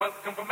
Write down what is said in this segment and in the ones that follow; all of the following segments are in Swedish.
Welcome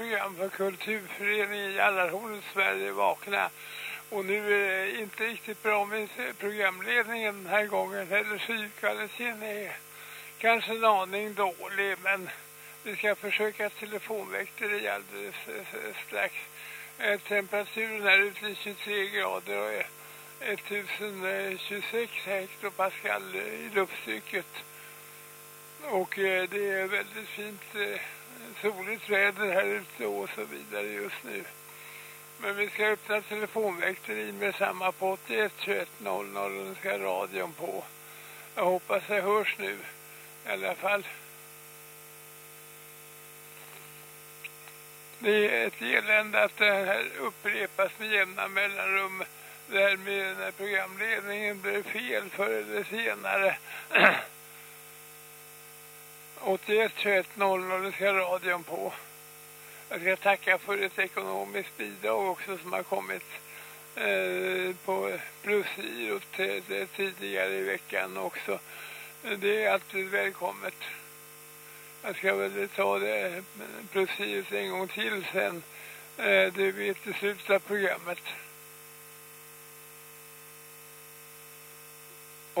program för kulturföreningen Jallarhornet Sverige vakna. Och nu är det inte riktigt bra med programledningen den här gången. Eller ljudkvaliteten är kanske en aning dålig. Men vi ska försöka telefonväkteri alldeles eh, strax. Eh, temperaturen här ute är 23 grader och 1026 hektopascal eh, i lufttrycket. Och det är väldigt fint soligt väder här ute och så vidare just nu. Men vi ska öppna telefonväkteri med samma på 81 21 00 och den ska radion på. Jag hoppas det hörs nu i alla fall. Det är ett elände att det här upprepas med jämna mellanrum. Det här med när programledningen blir fel förr eller senare. 81 21 00 ska radion på. Jag ska tacka för ett ekonomiskt bidrag också som har kommit eh, på plusgirot tidigare i veckan också. Det är alltid välkommet. Jag ska väl ta det eh, plusgirot en gång till sen. Eh, det vet i slutet av programmet.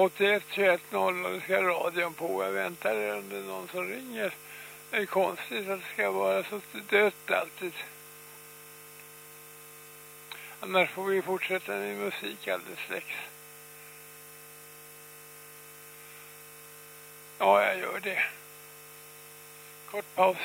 81 21 00 ska radion på. Jag väntar om det är någon som ringer. Det är konstigt att det ska vara så dött alltid. Annars får vi fortsätta med musik alldeles strax. Ja, jag gör det. Kort paus.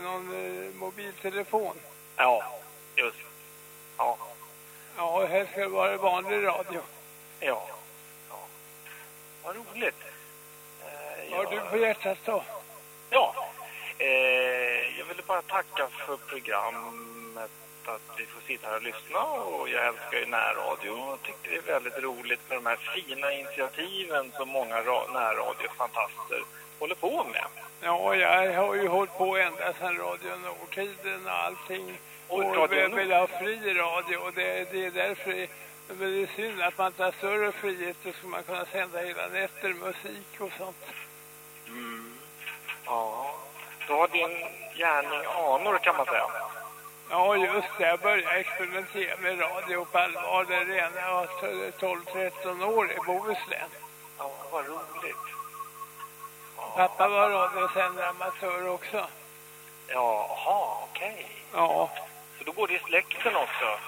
Någon eh, mobiltelefon. Ja, just. Ja, Ja, här ska det vara vanlig radio. ja. ja. Vad roligt. Eh, Vad har du på hjärtat då? Ja, eh, jag ville bara tacka för programmet att vi får sitta här och lyssna och jag älskar ju närradio och tycker det är väldigt roligt med de här fina initiativen som många ra- närradiofantaster håller på med. Ja, jag har ju hållit på ända sedan Radio Nordtiden och allting. Och Och vill ha fri radio och det, det är därför men det är synd att man inte har större frihet. Då skulle man kunna sända hela nätter musik och sånt. Mm. Ja, då har din gärning anor kan man säga. Ja, just det. Jag började experimentera med radio på allvar där redan jag var 12-13 år i Bohuslän. Ja, vad roligt. Pappa var radiosändare amatör också. Jaha, okej. Ja. Så då går det i släkten också.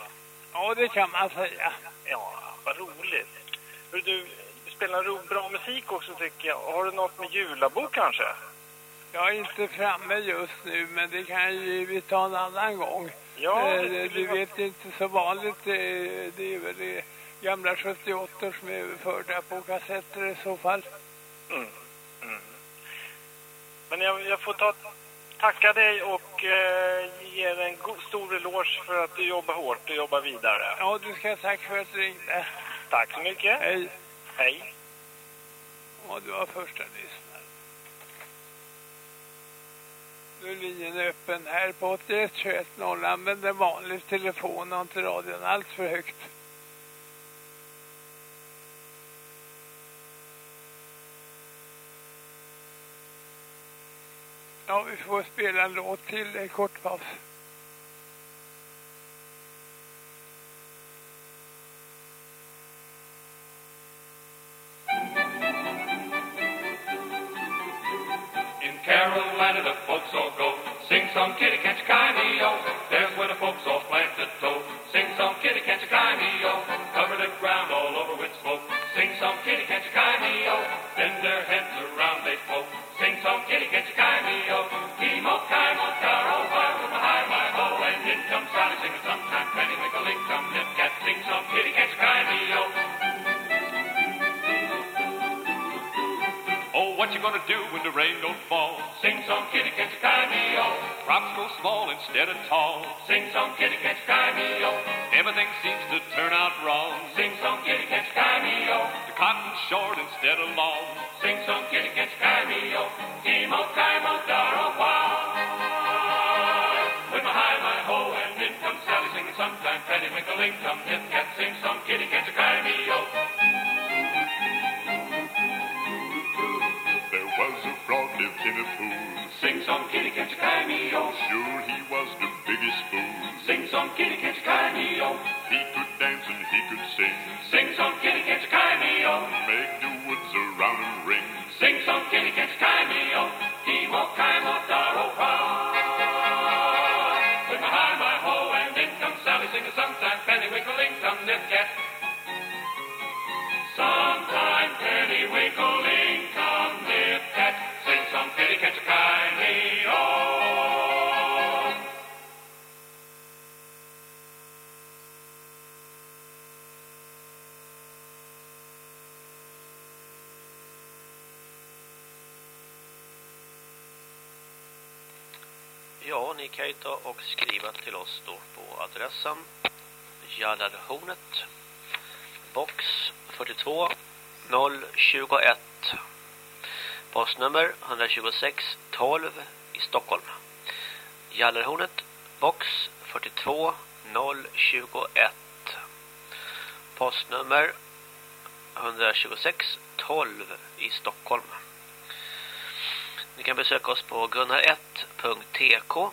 ja, det kan man säga. Ja, vad roligt. Hör Du du spelar bra musik också tycker jag. Har du något med julabok kanske? Jag är inte framme just nu, men det kan ju vi ta en annan gång. Ja, Eh, det det, du vet inte så vanligt. Det, det är väl det gamla 78 som är överförda på kassetter i så fall. Mm. Mm. Men jag, jag får ta, tacka dig och eh, ge dig en god, stor eloge för att du jobbar hårt och jobbar vidare. Ja, du ska ha tack för att du ringde. Tack så mycket. Hej. Hej. Ja, du var första lyssnaren. Nu är linjen öppen här på 81 21 0. Använd en vanlig telefon och inte radion alls för högt. Ja, vi får spela en låt till, en kort paus. In Carolina the folks all go. Sing some kitty cat gonna do when the rain don't fall? Sing some kitty catch yo. Crops grow small instead of tall. Sing some kitty catch yo. Everything seems to turn out wrong. Sing some kitty catch yo. The cotton's short instead of long. Sing some kitty catch yo. Kimo kimo daro wow. With my high my ho and in comes Sally singing sometime Penny Winkle come yo. Sure, he was the biggest fool. Sing some kitty catch yo. He could dance and he could sing. Sing some kitty catch yo. Make the woods around him ring. Sing some kitty catch yo. Kimo kimo daro wow. With my high my ho and in comes Sally singing sometime Penny Winkle come nip cat. Oss då på adressen Jallarhornet box 42 021 postnummer 126 12 i Stockholm. Jallarhornet box 42 021 postnummer 126 12 i Stockholm. Ni kan besöka oss på gunnar1.tk.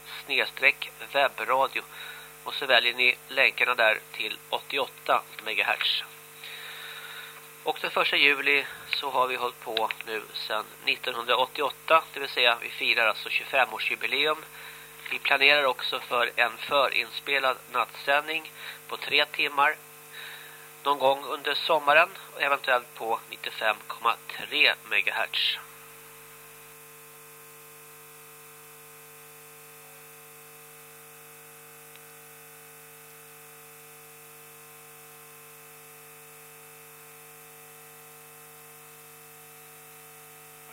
snedstreck webbradio. Och så väljer ni länkarna där till 88 MHz. Och den första juli så har vi hållit på nu sedan 1988. Det vill säga vi firar alltså 25-årsjubileum vi planerar också för en förinspelad nattsändning på tre timmar någon gång under sommaren och eventuellt på 95,3 MHz.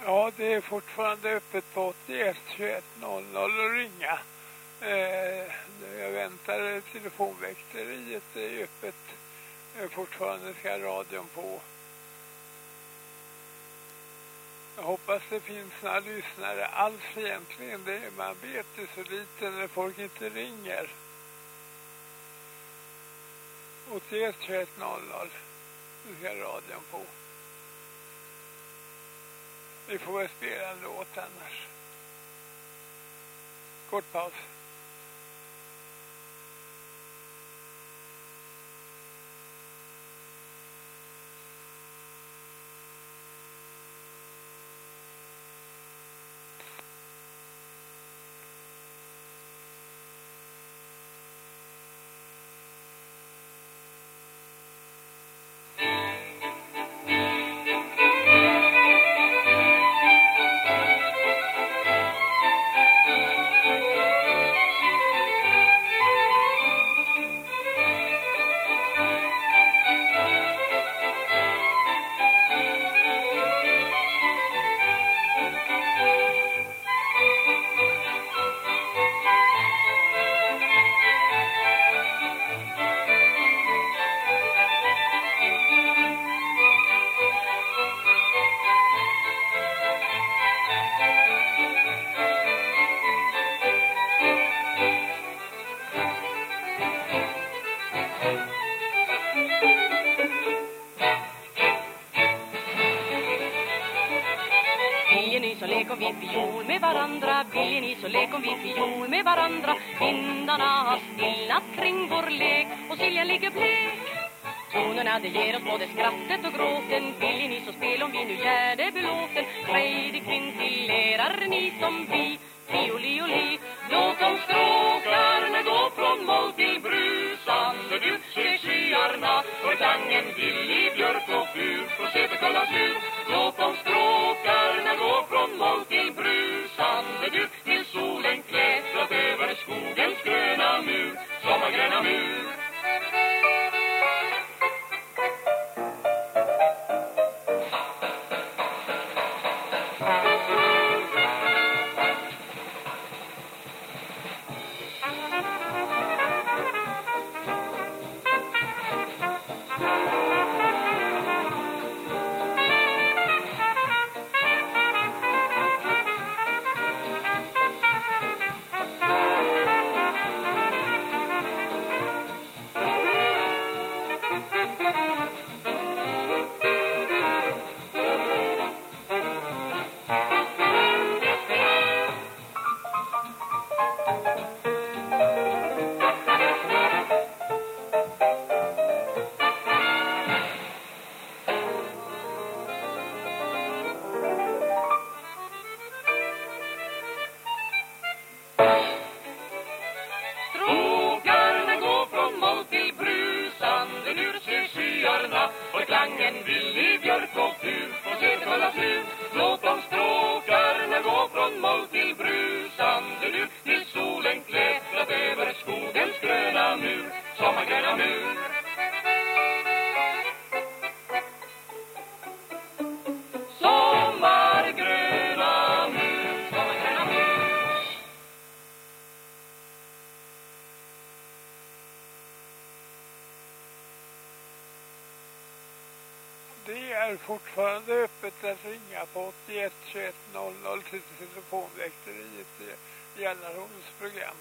Ja, det är fortfarande öppet på 81 21 00 och ringa. Eh, jag väntar telefonväkteriet är eh, öppet. Eh, fortfarande ska radion på. Jag hoppas det finns några lyssnare alls egentligen. Det, man vet ju så lite när folk inte ringer. 81 21 00 Nu ska radion på. Vi får väl spela en låt annars. Kort paus. Fortfarande öppet att ringa på 81 21 00 till telefonväkteriet i Jallarhorns program.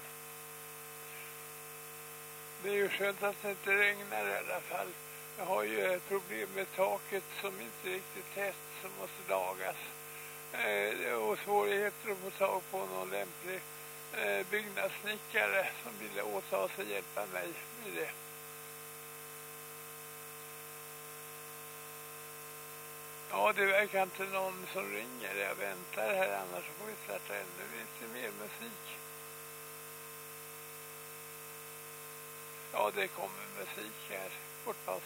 Det är ju skönt att det inte regnar i alla fall. Jag har ju ett problem med taket som inte är riktigt tätt som måste lagas. Eh, och svårigheter att få tag på någon lämplig eh, byggnadssnickare som ville åta sig hjälpa mig med det. Ja, det verkar inte någon som ringer. Jag väntar här, annars får vi starta ännu lite mer musik. Ja, det kommer musik här. Kortpaus.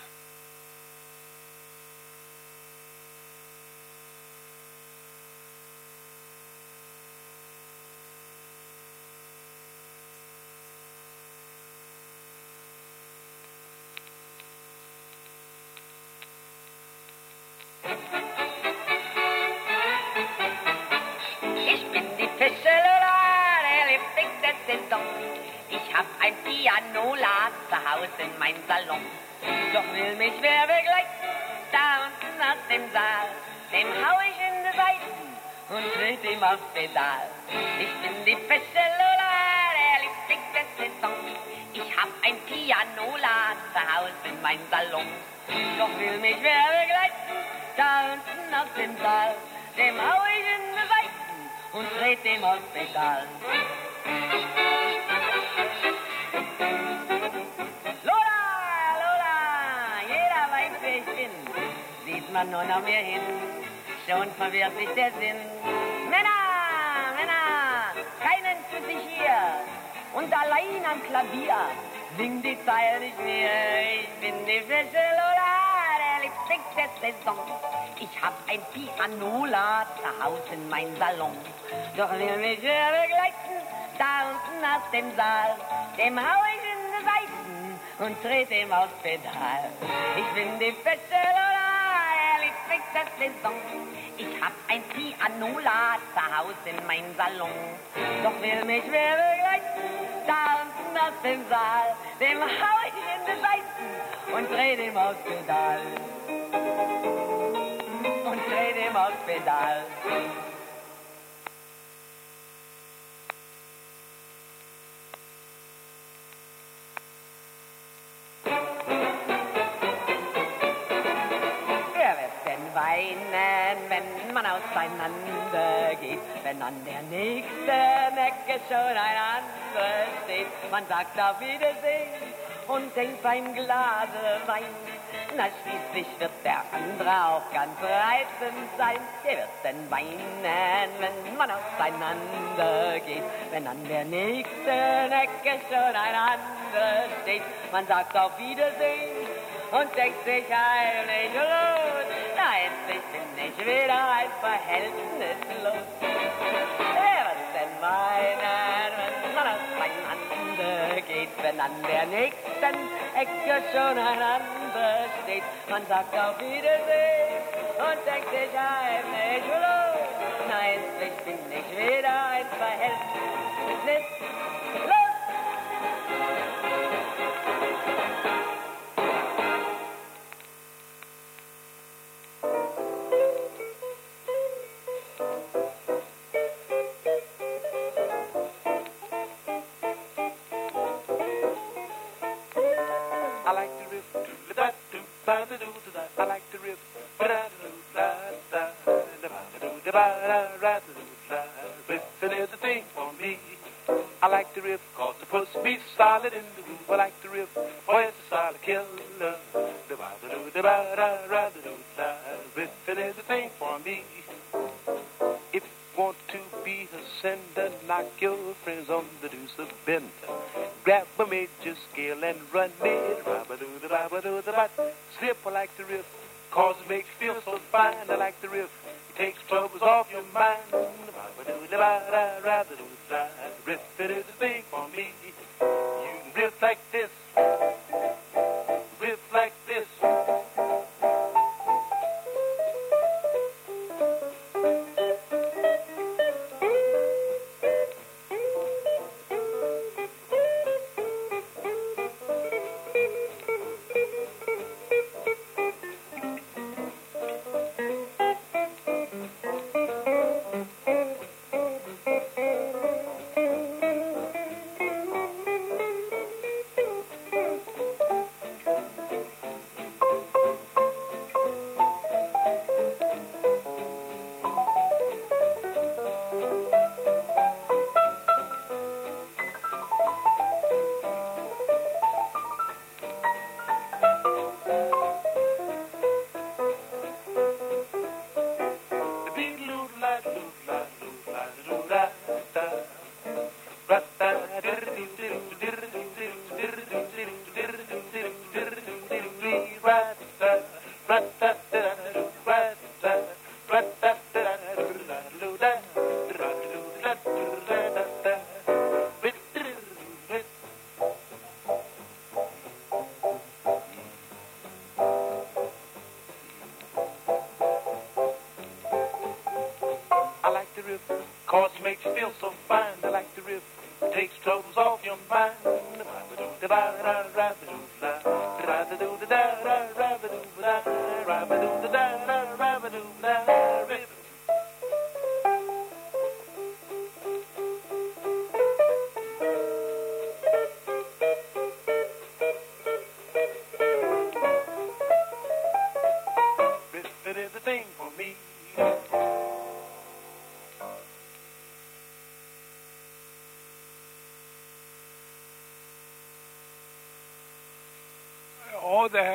Salon. Doch will mich wer begleiten, da unten aus dem Saal. Dem hau ich in die Seiten und dreht dem Pedal. Lola, Lola, jeder weiß, wer ich bin. Sieht man nur noch mehr hin, schon verwirrt sich der Sinn. Männer, Männer, keinen für sich hier und allein am Klavier singt die Zeile nicht mehr. Ich bin die Fische Lola, der Lipstick der Saison. Ich hab ein Pianola zu Hause in meinem Salon. Doch will mich begleiten, da unten aus dem Saal, dem hau ich in die Seiten und dreht ihm aufs Pedal. Ich bin die Fische Lola, der Lipstick der Saison. Ich hab ein Pianola zu Hause in meinem Salon. Doch will mich wer begleiten, da unten aus dem Saal, dem hau ich in die Seiten und dreh dem aufs Pedal. Und dreh dem aufs Pedal. Man auseinander geht? Wenn an der nächsten Ecke schon ein anderer steht. Man sagt auf Wiedersehen und denkt beim Glase Wein. Na, schließlich wird der andere auch ganz reizend sein. Wer wird denn weinen, wenn man auseinander geht? Wenn an der nächsten Ecke schon ein anderer steht. Man sagt auf Wiedersehen und denkt sich heimlich rot. Na, endlich bin ich wieder ein verhältnislos. Wer wird denn weinen, wenn man auseinander geht, wenn an der nächsten Ecke schon ein anderer steht? Man sagt auf Wiedersehen und denkt sich heimlich rot. Na, endlich bin ich wieder ein verhältnislos. Solid the groove. I like the riff, boy, it's a solid killer. Da-ba-da-do-da-ba-da-da-da-da-da. Riffing is the thing for me. If you want to be a sender, knock your friends on the deuce of bender.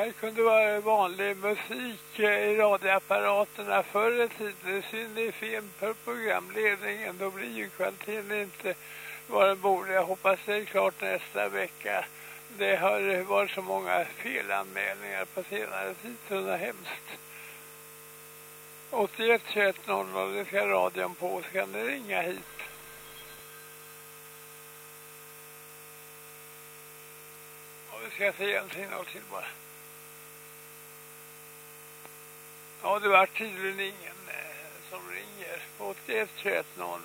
Det kunde vara vanlig musik eh, i radioapparaterna förr i tiden. Det är synd det är fel för programledningen. Då blir ju kvaliteten inte vad den borde. Jag hoppas det är klart nästa vecka. Det har varit så många felanmälningar på senare tid så det är hemskt. 81 21 00, det ska radion på. Så kan ni ringa hit. Och vi ska se en signal till bara. Ja, det var tydligen ingen eh, som ringer. På 81 21 00.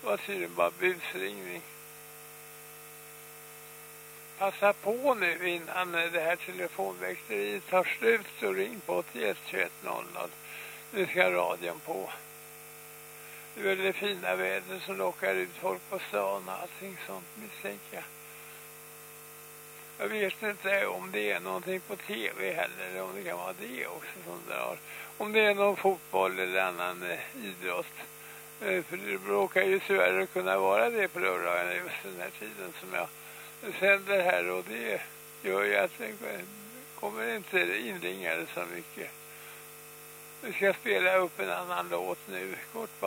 Det var tydligen bara busringning. Passa på nu innan eh, det här telefonväxteriet tar slut så ring på 81 21 00. Nu ska radion på. Det är det fina väder som lockar ut folk på stan och allting sånt misstänker jag. Jag vet inte om det är någonting på tv heller, eller om det kan vara det också som drar. Om det är någon fotboll eller annan eh, idrott. Eh, för det råkar ju tyvärr kunna vara det på lördagarna just den här tiden som jag sänder här och det gör ju att det kommer inte inringare så mycket. Vi ska spela upp en annan låt nu, kort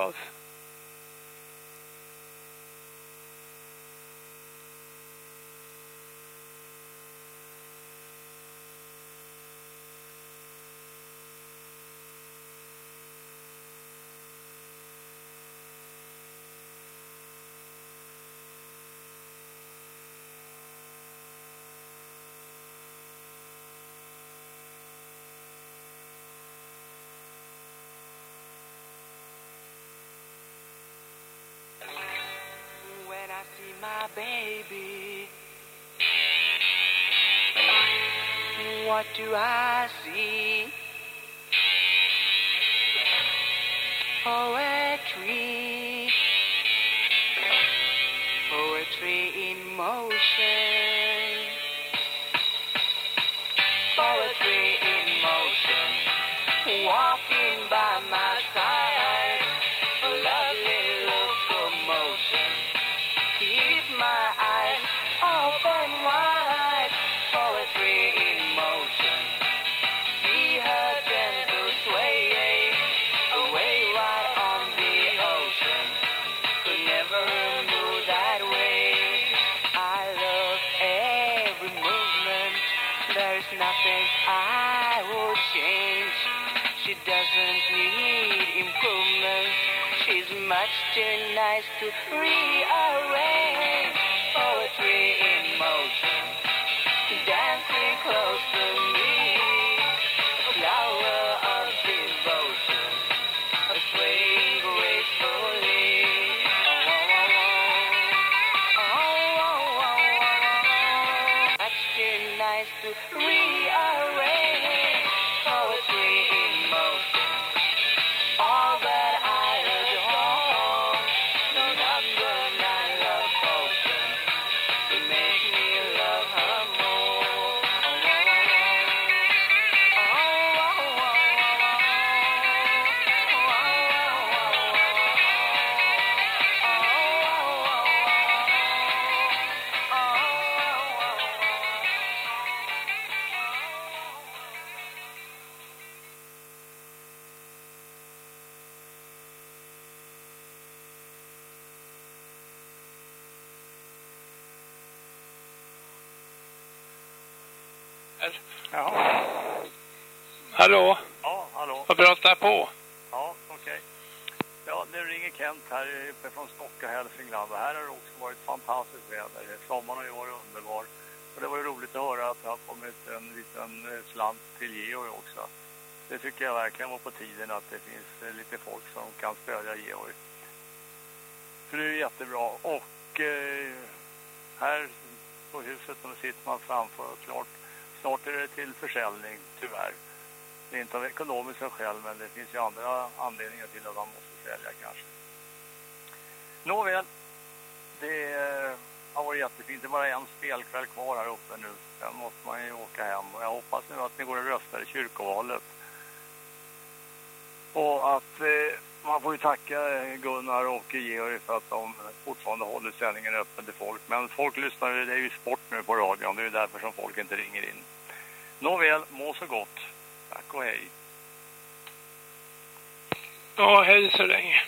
do I Kent här uppe från Stocka, Hälsingland. Och här har det också varit fantastiskt väder. Sommaren har ju varit underbar. Och det var ju roligt att höra att det har kommit en liten eh, slant till Georg också. Det tycker jag verkligen var på tiden att det finns eh, lite folk som kan stödja Georg. För det är jättebra. Och eh, här på huset nu sitter man framför och klart, snart är det till försäljning tyvärr. Det är inte av ekonomiska skäl men det finns ju andra anledningar till att man måste sälja kanske. Nåväl, det eh, har varit jättefint. Det är bara en spelkväll kvar här uppe nu. Sen måste man ju åka hem och jag hoppas nu att ni går och röstar i kyrkovalet. Och att eh, man får ju tacka eh, Gunnar och Georg för att de fortfarande håller sändningen öppen till folk. Men folk lyssnar, det är ju sport nu på radion. Det är ju därför som folk inte ringer in. Nåväl, må så gott. Tack och hej. Ja, hej så länge.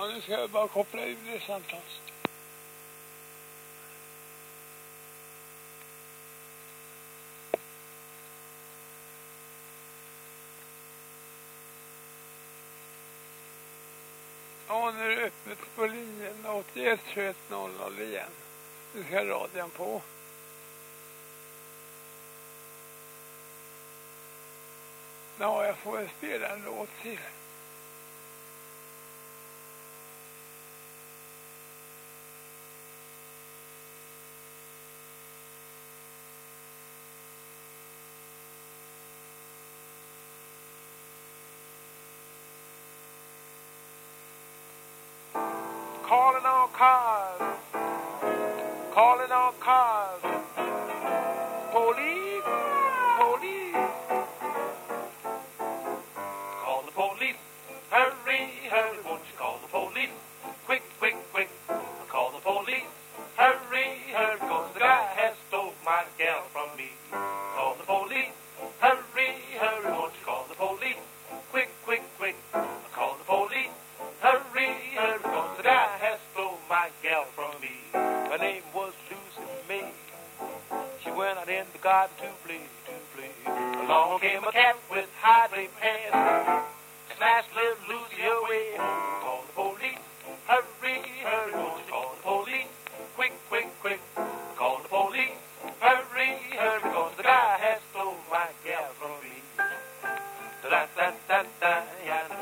Ja, nu ska jag bara koppla ur det samtalet. Ja, nu är det öppet på linjen 81 21 00 igen. Nu ska radion på. Ja, jag får väl spela en låt till.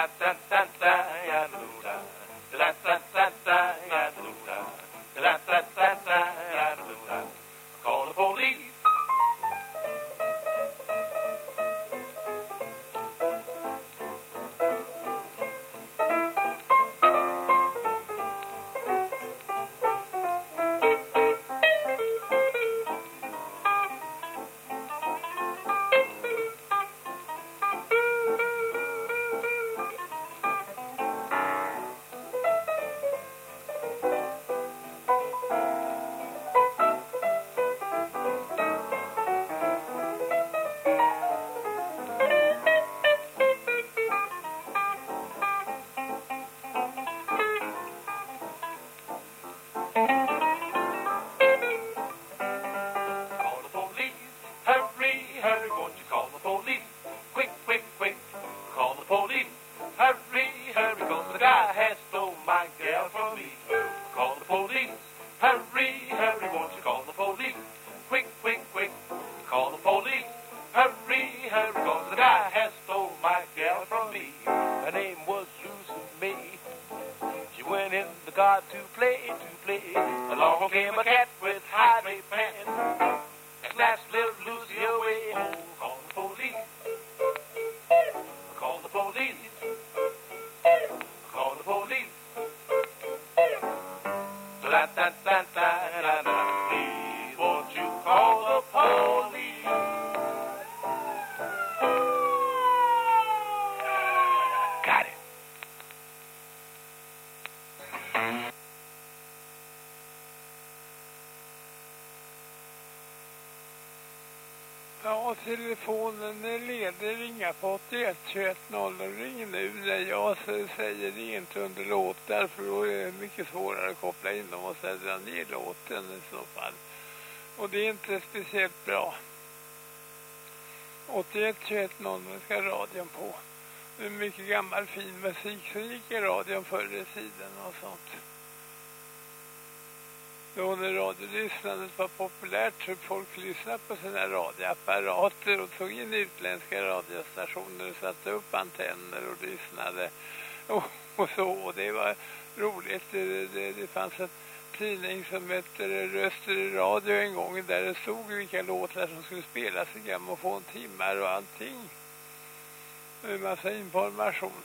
that, that telefonen är ledig. Ringa på 81 21 0. Ring nu när jag säger det inte under låtar för då är det mycket svårare att koppla in dem och sen dra ner låten i så fall. Och det är inte speciellt bra. 81 21 0 ska radion på. Det är mycket gammal fin musik som gick i radion förr i tiden och sånt. Då när radiolyssnandet var populärt så folk lyssnade på sina radioapparater och tog in utländska radiostationer och satte upp antenner och lyssnade och, och så. Och det var roligt. Det, det, det fanns en tidning som hette Röster i radio en gång där det stod vilka låtar som skulle spelas i grammofontimmar och allting. En massa information.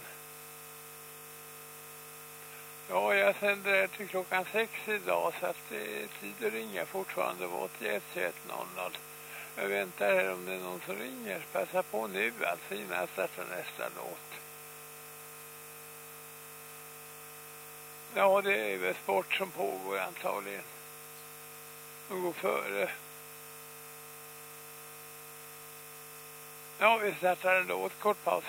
Ja, jag sänder det till klockan sex idag så att eh, det är tid att ringa fortfarande på 81 Jag väntar här om det är någon som ringer. Passa på nu alltså innan jag startar nästa låt. Ja, det är väl sport som pågår antagligen. De går före. Ja, vi startar en låt. Kort paus.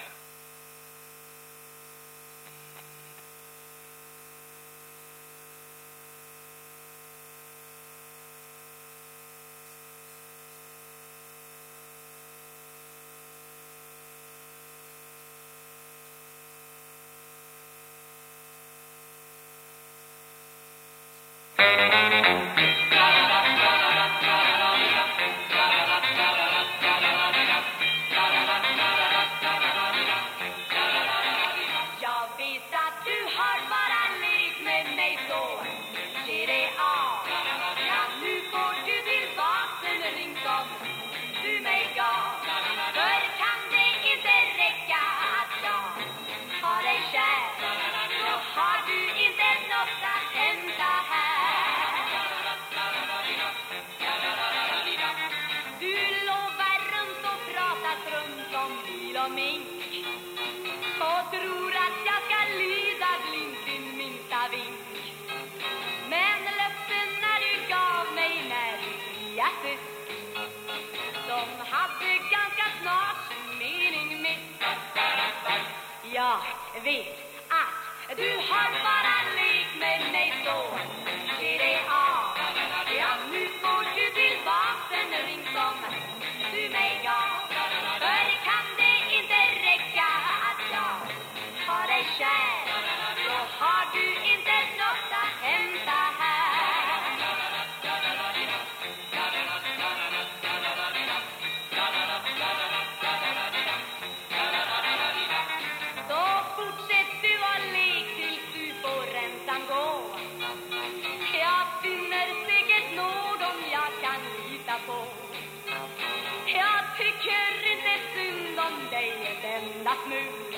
Är synd om dig ett enda smul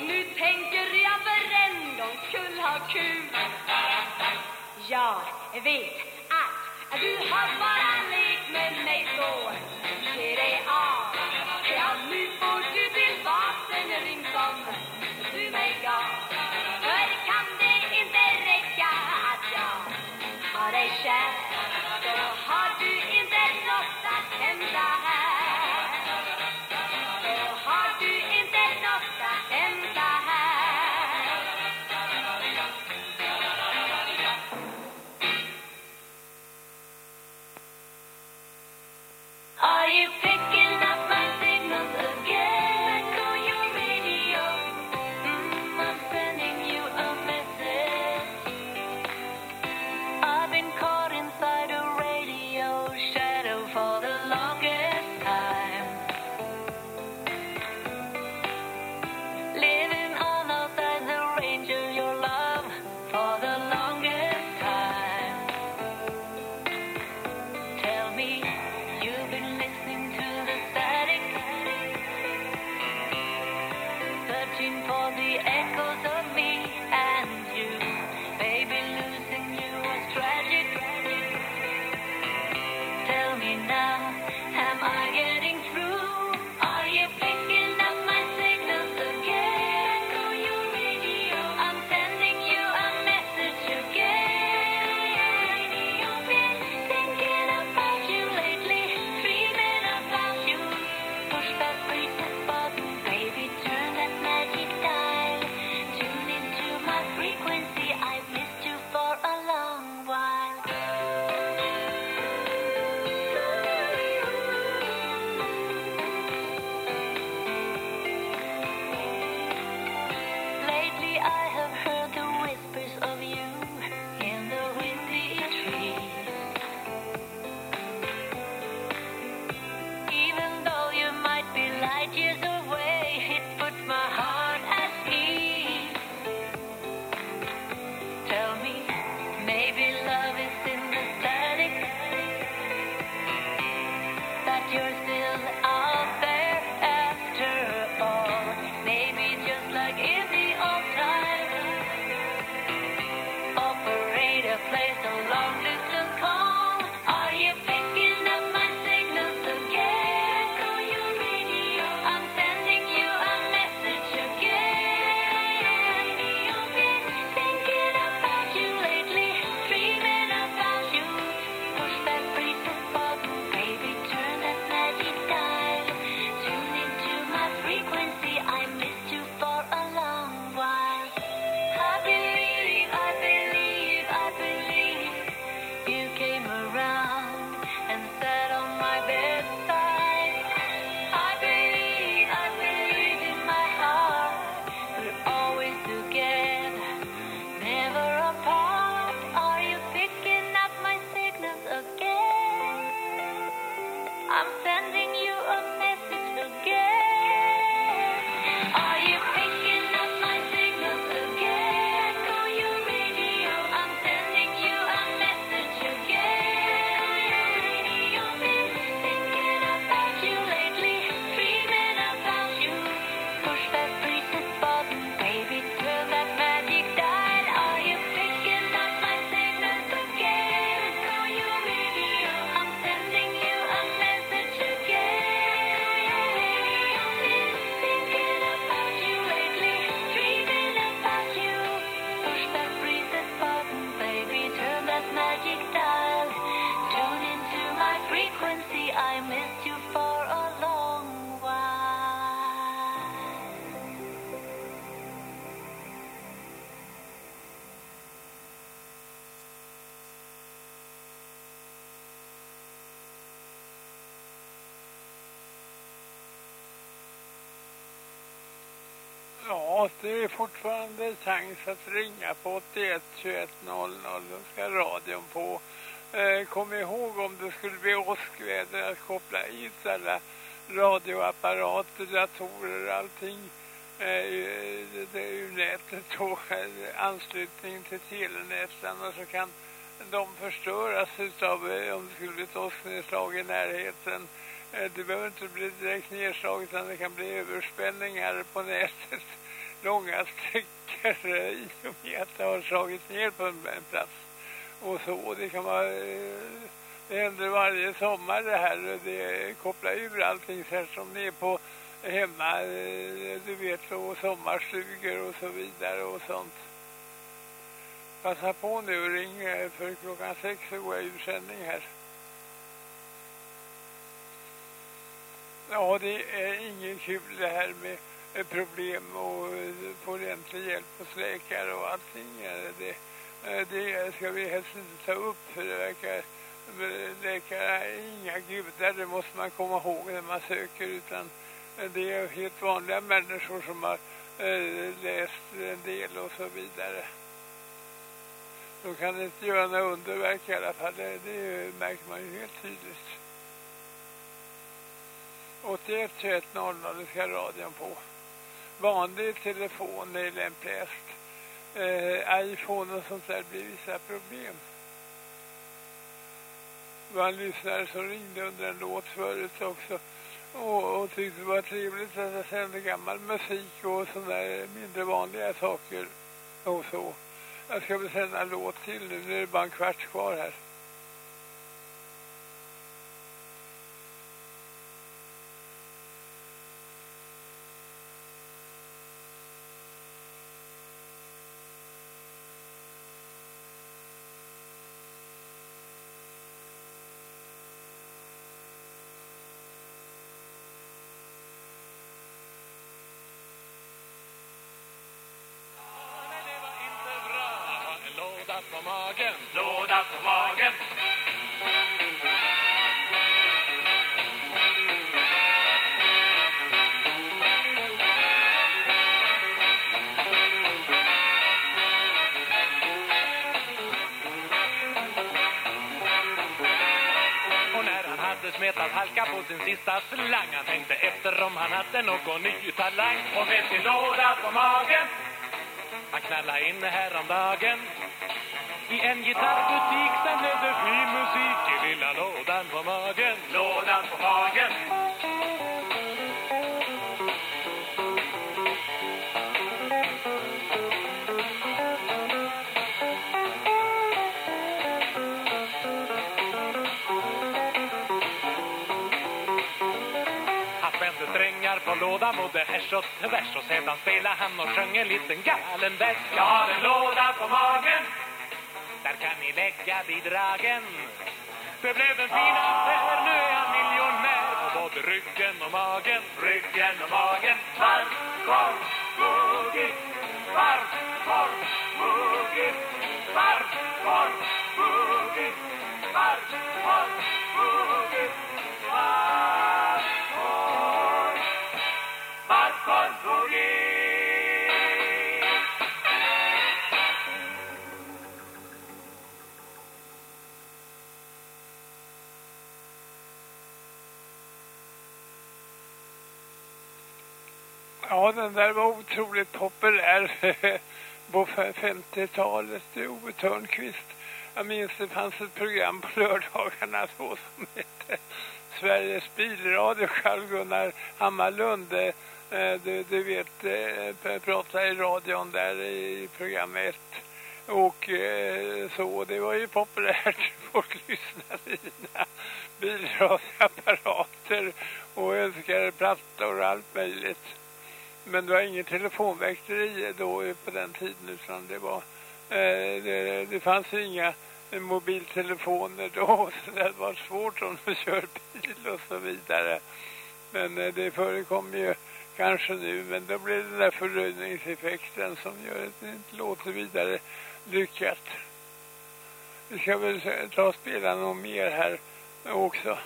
Nu tänker jag för en gångs skull ha kul. Jag vet att du har bara lekt med mig så. Måste det är fortfarande chans att ringa på 81 21 00. Då ska radion på. Eh, kom ihåg om det skulle bli åskväder att koppla hit alla radioapparater, datorer och allting eh, det är ju nätet då, anslutning till telenätet. och så kan de förstöras utav eh, om det skulle bli ett åsknedslag i närheten. Eh, det behöver inte bli direkt nedslag utan det kan bli överspänningar på nätet långa sträckor i och med att det har slagits ner på en, en plats. Och så, det kan vara, eh, det händer varje sommar det här. Det kopplar ur allting så som ni är på hemma, eh, du vet, och sommarstugor och så vidare och sånt. Passa på nu och ring eh, för klockan sex så går jag ur sändning här. Ja, det är ingen kul det här med problem och eh, få ordentlig hjälp hos läkare och allting. Eh, det, eh, det ska vi helst inte ta upp för det verkar läkare är inga gudar, det måste man komma ihåg när man söker utan det är helt vanliga människor som har läst en del och så vidare. De kan inte göra några underverk i alla fall, det, det märker man ju helt tydligt. 81 21 00 ska radion på. Vanlig telefon är lämpligast. Eh, iPhone och sånt där blir vissa problem. Det var en lyssnare som ringde under en låt förut också. Och, och tyckte det var trevligt att jag sände gammal musik och sådana där mindre vanliga saker. Och så. Jag ska väl sända en låt till nu. Nu är det bara en kvart kvar här. Inte någon ny talang. Och med sin låda på magen? Han knallade in häromdagen Ja, den där var otroligt populär på 50-talet, Ove Törnqvist. Jag minns det fanns ett program på lördagarna då som hette Sveriges bilradio. Carl Gunnar Hammarlund, Eh, du, du vet, eh, prata pratade i radion där i program 1. Och eh, så, det var ju populärt. Folk lyssnade i dina bilradioapparater och önskade plattor och allt möjligt. Men det var ingen telefonväkteri då på den tiden utan det var det, det fanns inga mobiltelefoner då så det var svårt om de kör bil och så vidare. Men det förekommer ju kanske nu men då blir det den där förröjningseffekten som gör att det inte låter vidare lyckat. Vi ska väl ta och spela något mer här också.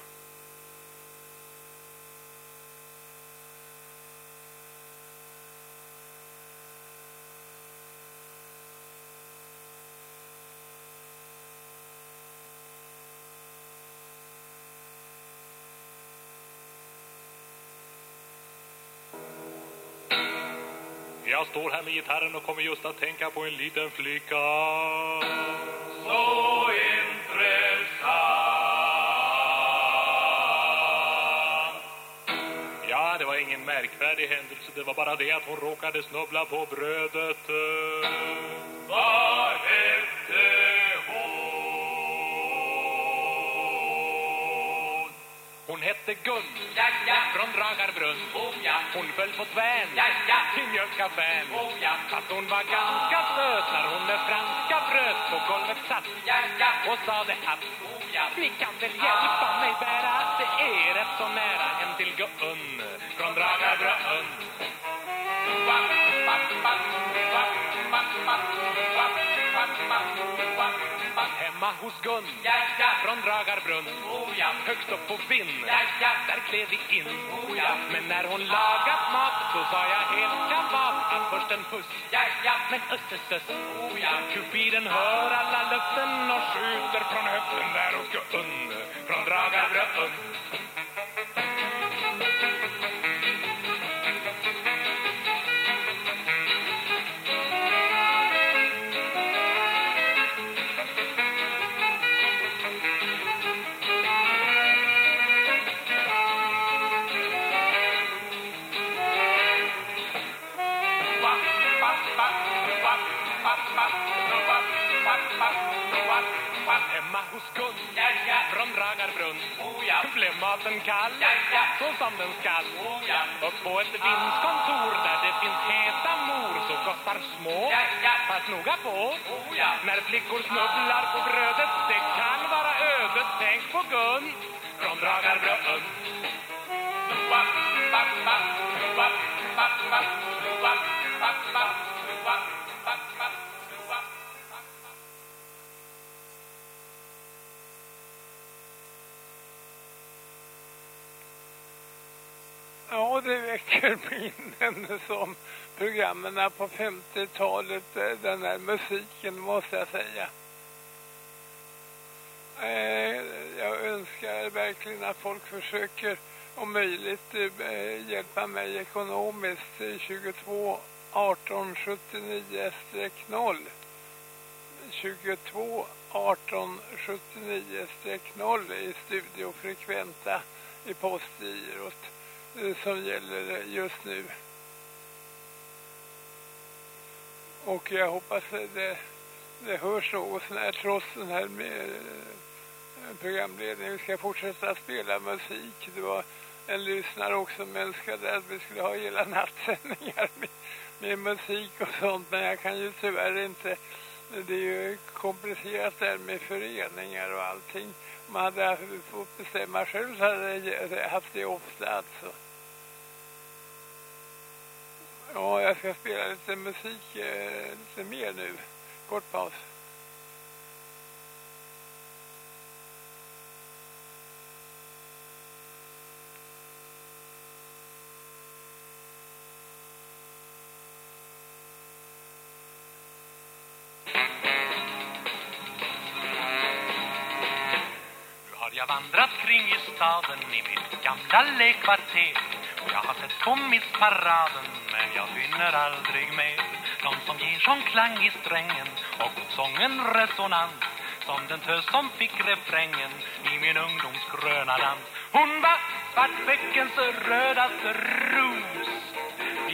Gitarren och kommer just att tänka på en liten flicka. Så intressant. Ja, det var ingen märkvärdig händelse. Det var bara det att hon råkade snubbla på brödet. Vad hette Gun Ja, ja. från Dragarbrunn. Oh, ja. Hon föll på tvän Ja, ja. till mjölkaffären. Oh, ja. Fast hon var ganska söt när hon med franska bröd på golvet satt Ja, ja. och sade att Oh, ja. ni kan väl hjälpa mig bära det är rätt så nära hem till Gun från Dragarbrunn. Hemma hos Gun Ja, ja. från Dragarbrunn. Oh, ja. Högst upp på Finn, Ja, ja. där klev vi in. Oh, ja. Men när hon lagat mat så sa jag helt kavat att först en puss. Ja, ja. Men össesus, Oh, ja. Cupiden hör alla löften och skjuter från höften där hos Gun från Dragarbrunn. Som den skall. Oh. Upp på ett vindskontor där det finns heta mor så kostar små. Fast noga på. Oh. När flickor snubblar på brödet det kan vara ödet. Tänk på Gun från Dragarbrunn. Wap, wap, wap, wap, wap, wap, wap, wap, wap, wap, wap, Ja, det väcker minnen som programmen på 50-talet, eh, den här musiken måste jag säga. Eh, jag önskar verkligen att folk försöker om möjligt eh, hjälpa mig ekonomiskt. 22 18 79 0 22 18 79 0 i Studio Frekventa i Postgirot Eh, som gäller eh, just nu. Och jag hoppas det, det hörs något sån här trots den här med, eh, programledningen. Vi ska fortsätta spela musik. Det var en lyssnare också som önskade att vi skulle ha hela nattsändningar med, med musik och sånt. Men jag kan ju tyvärr inte. Det är ju komplicerat där med föreningar och allting. Om man hade fått bestämma själv så hade jag haft det ofta alltså. Ja, jag ska spela lite musik eh, lite mer nu. Kort paus. Nu har jag vandrat kring i staden i mitt gamla lekvarter jag har sett kommisparaden men jag finner aldrig mer. De som ger sån klang i strängen och åt sången resonans Som den tös som fick refrängen i min ungdoms gröna dans. Hon var Svartbäckens rödaste ros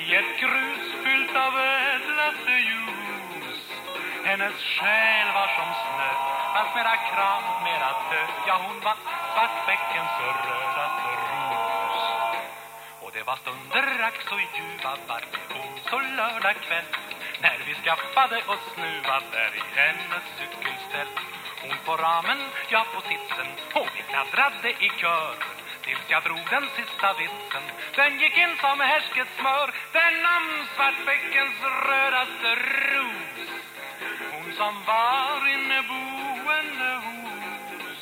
I ett krus fyllt av ädlaste ljus. Hennes själ var som snö Fast mera kram, mera tö. Ja, hon var Svartbäckens rödaste det var stunder ack så ljuva varje onsdag och lördag kväll När vi skaffade oss snuva där i hennes cykelställ. Hon på ramen, jag på sitsen Och vi kladdrade i kör Tills jag drog den sista vitsen. Den gick in som härsket smör Den om Svartbäckens rödaste ros. Hon som var inneboende hos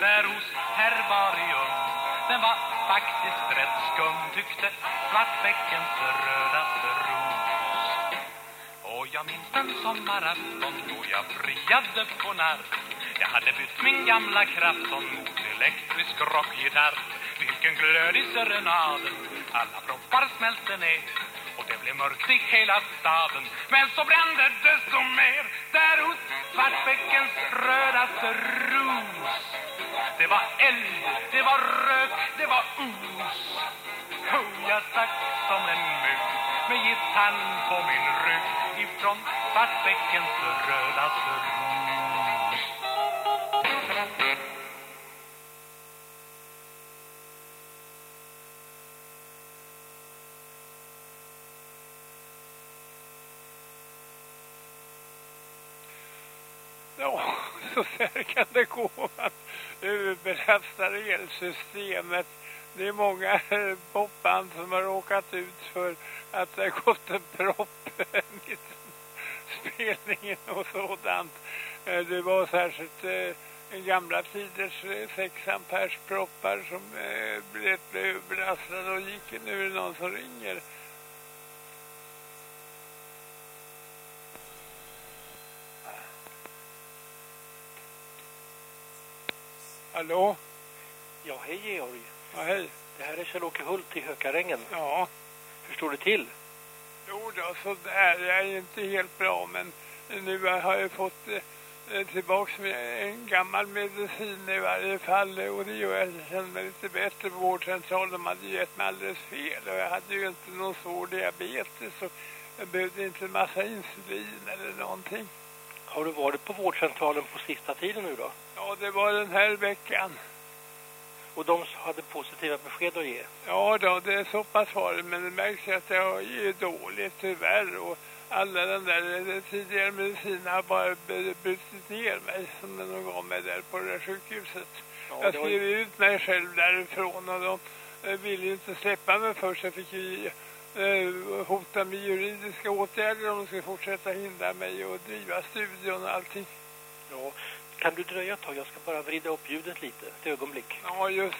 Där hos herbarium Den var faktiskt rätt skum Tyckte Svartbäckens rödaste ros Och jag minns den sommarafton Då jag friade på narr Jag hade bytt min gamla krafton Mot elektrisk rockgitarr Vilken glöd i serenaden Alla proppar smälte ner och det blev mörkt i hela staden. Men så brände det som mer där hos Svartbäckens rödaste ros. Det var eld, det var rök, det var os. Oh, jag stack som en mygg med gitarren på min rygg ifrån Svartbäckens röda ros. Ja, så där kan det gå överbelastade överbelastar elsystemet. Det är många eh, popband som har råkat ut för att det har gått en propp mitt i spelningen och sådant. Eh, det var särskilt eh, gamla tiders eh, 6 ampers proppar som blev överbelastade och gick. Nu är det någon som ringer. Hallå? Ja, hej Georg. Ja, hej. Det här är Kjell-Åke Hult i Hökarängen. Ja. Hur står det till? Jo då, så där. Jag är inte helt bra, men nu har jag fått eh, tillbaks med en gammal medicin i varje fall och det gör att jag känner mig lite bättre på vårdcentralen. De hade gett mig alldeles fel och jag hade ju inte någon svår diabetes så jag behövde inte en massa insulin eller någonting. Har du varit på vårdcentralen på sista tiden nu då? Ja, det var den här veckan. Och de hade positiva besked att ge? Ja då, det är så pass var det, men det märks att jag är dåligt tyvärr och alla den där tidigare medicinerna har bara brutit ner mig som de gav mig där på det där sjukhuset. Ja, jag skrev ju- ut mig själv därifrån och de eh, ville ju inte släppa mig först. Jag fick ju eh, hota med juridiska åtgärder om de skulle fortsätta hindra mig och driva studion och allting. Ja. Kan du dröja ett tag? Jag ska bara vrida upp ljudet lite, ett ögonblick. Ja, just.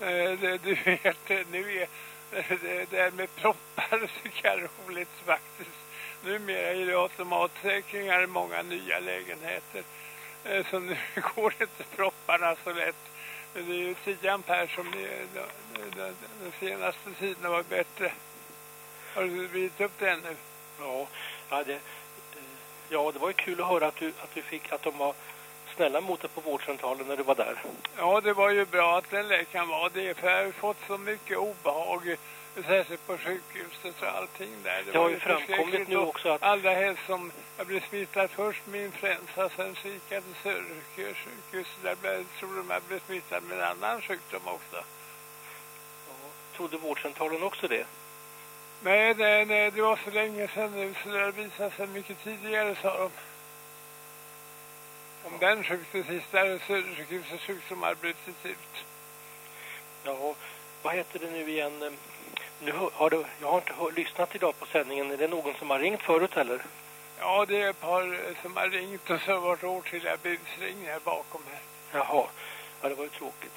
Eh, det, du vet, nu är det, det här med proppar är roligt faktiskt. Numera är det automatsäkringar i många nya lägenheter. Eh, så nu går inte propparna så lätt. Men det är ju 10 ampere som är, den, senaste tiden varit bättre. Har du vridit upp det ännu? Ja, ja, det, ja, det var ju kul att höra att du, att du fick, att de var snälla mot dig på vårdcentralen när du var där. Ja, det var ju bra att den läkaren var det, för jag har ju fått så mycket obehag, särskilt på sjukhuset och allting där. Det har var ju framkommit nu också att- Allra helst som jag blev smittad först med influensa, sen så gick jag till Söderkö sjukhus, där blev- tror de jag blev smittad med en annan sjukdom också. Trodde vårdcentralen också det? Nej, nej, nej, det var så länge sedan nu, så det visat sig mycket tidigare, sa de. Om den sjukdomen sist där Södersjukhusets sjukdom har brutit ut. Ja, vad heter det nu igen? Eh, Nu har du, jag har inte hör, lyssnat idag på sändningen. Är det någon som har ringt förut eller? Ja, det är ett par eh, som har ringt och så har det varit åtskilliga busringningar bakom här. Jaha, ja, det var ju tråkigt.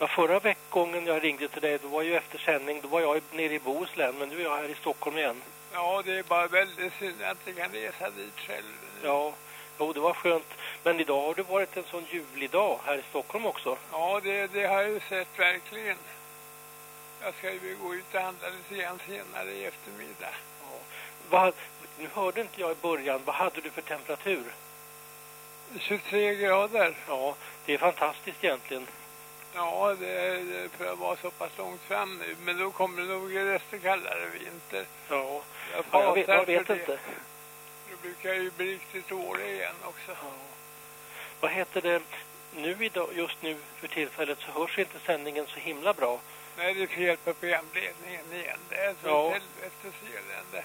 Ja, förra veckgången jag ringde till dig, då var ju efter sändning, då var jag nere i Bohuslän, men nu är jag här i Stockholm igen. Ja, det är bara väldigt synd att jag kan resa dit själv. Ja, jo, det var skönt. Men idag har det varit en sån ljuvlig dag här i Stockholm också. Ja, det, det har jag ju sett verkligen. Jag ska ju gå ut och handla lite grann senare i eftermiddag. Vad, nu hörde inte jag i början, vad hade du för temperatur? 23 grader. Ja, det är fantastiskt egentligen. Ja, det är för att vara så pass långt fram nu. Men då kommer det nog desto kallare vinter. Ja, Jag, ja jag vet, jag vet det. inte. Då brukar ju bli riktigt dålig igen också. Vad heter det? Nu idag, just nu för tillfället så hörs inte sändningen så himla bra. Nej, det är fel på programledningen igen. Det är så Ja. ja. helvetes elände.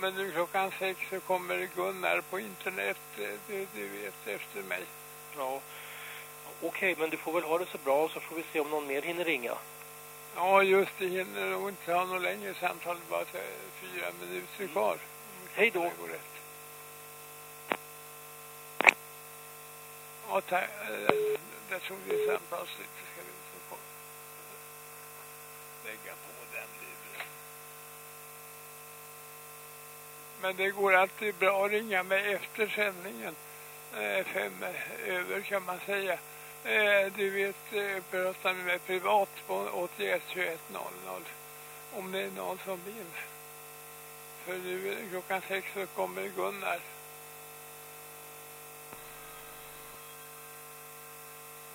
Men nu klockan sex så kommer Gunnar på internet, eh, du, du vet, efter mig. Ja. Okej, men du får väl ha det så bra så får vi se om någon mer hinner ringa. Ja, just det. Hinner nog inte ha något längre samtal. Bara fyra minuter kvar. Hej då. Ja, tack. Där tog vi samtalsslut. Så ska vi så lägga på den luren. Men det går alltid bra att ringa mig efter sändningen. Eh, Fem över kan man säga. Eh, Du vet, eh, prata med mig privat på 81 21 00. Om det är någon som vill. För nu klockan sex så kommer Gunnar.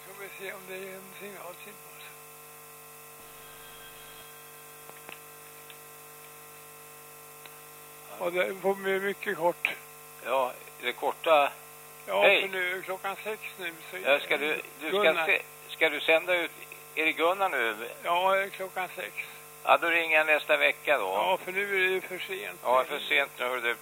Ska vi se om det är en signal till oss. Och det får bli mycket kort. Ja, det korta. Ja, Hej. för nu klockan sex nu så Ja, ska du, du ska, se, ska du sända ut, är det Gunnar nu? Ja, klockan sex. Ja, då ringer jag nästa vecka då. Ja, för nu är det ju för sent. Ja, för sent nu hör du.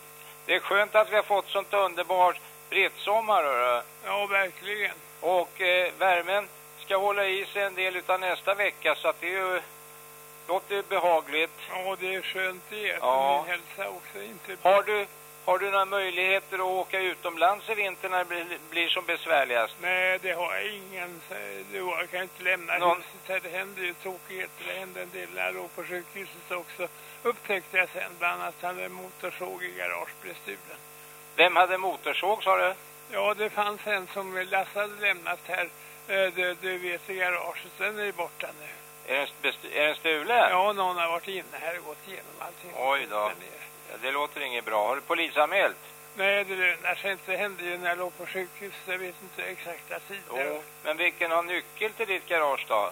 Det är skönt att vi har fått sånt underbart brittsommar hörru. Ja, verkligen. Och eh, värmen ska hålla i sig en del utav nästa vecka så att det är ju, låter behagligt. Ja, det är skönt det. Ja. Min hälsa också inte... Har du, har du några möjligheter att åka utomlands i vinter när det blir, som besvärligast? Nej, det har jag ingen. jag kan inte lämna Någon- huset här. Det händer ju tråkigheter. Det hände en del när jag låg på sjukhuset också. Upptäckte jag sen. Bland annat hade en motorsåg i garaget blev stulen. Vem hade motorsåg sa du? Ja, det fanns en som Lasse hade lämnat här. Eh, Du, du vet i garaget. Den är borta nu. Är den, är den stulen? Ja, någon har varit inne här och gått igenom allting. Oj då. Ja, det låter inget bra. Har du polisanmält? Nej, det lönar sig inte. Det hände ju när jag låg på sjukhus. Jag vet inte exakta tider. Jo. Men vilken har nyckel till ditt garage då?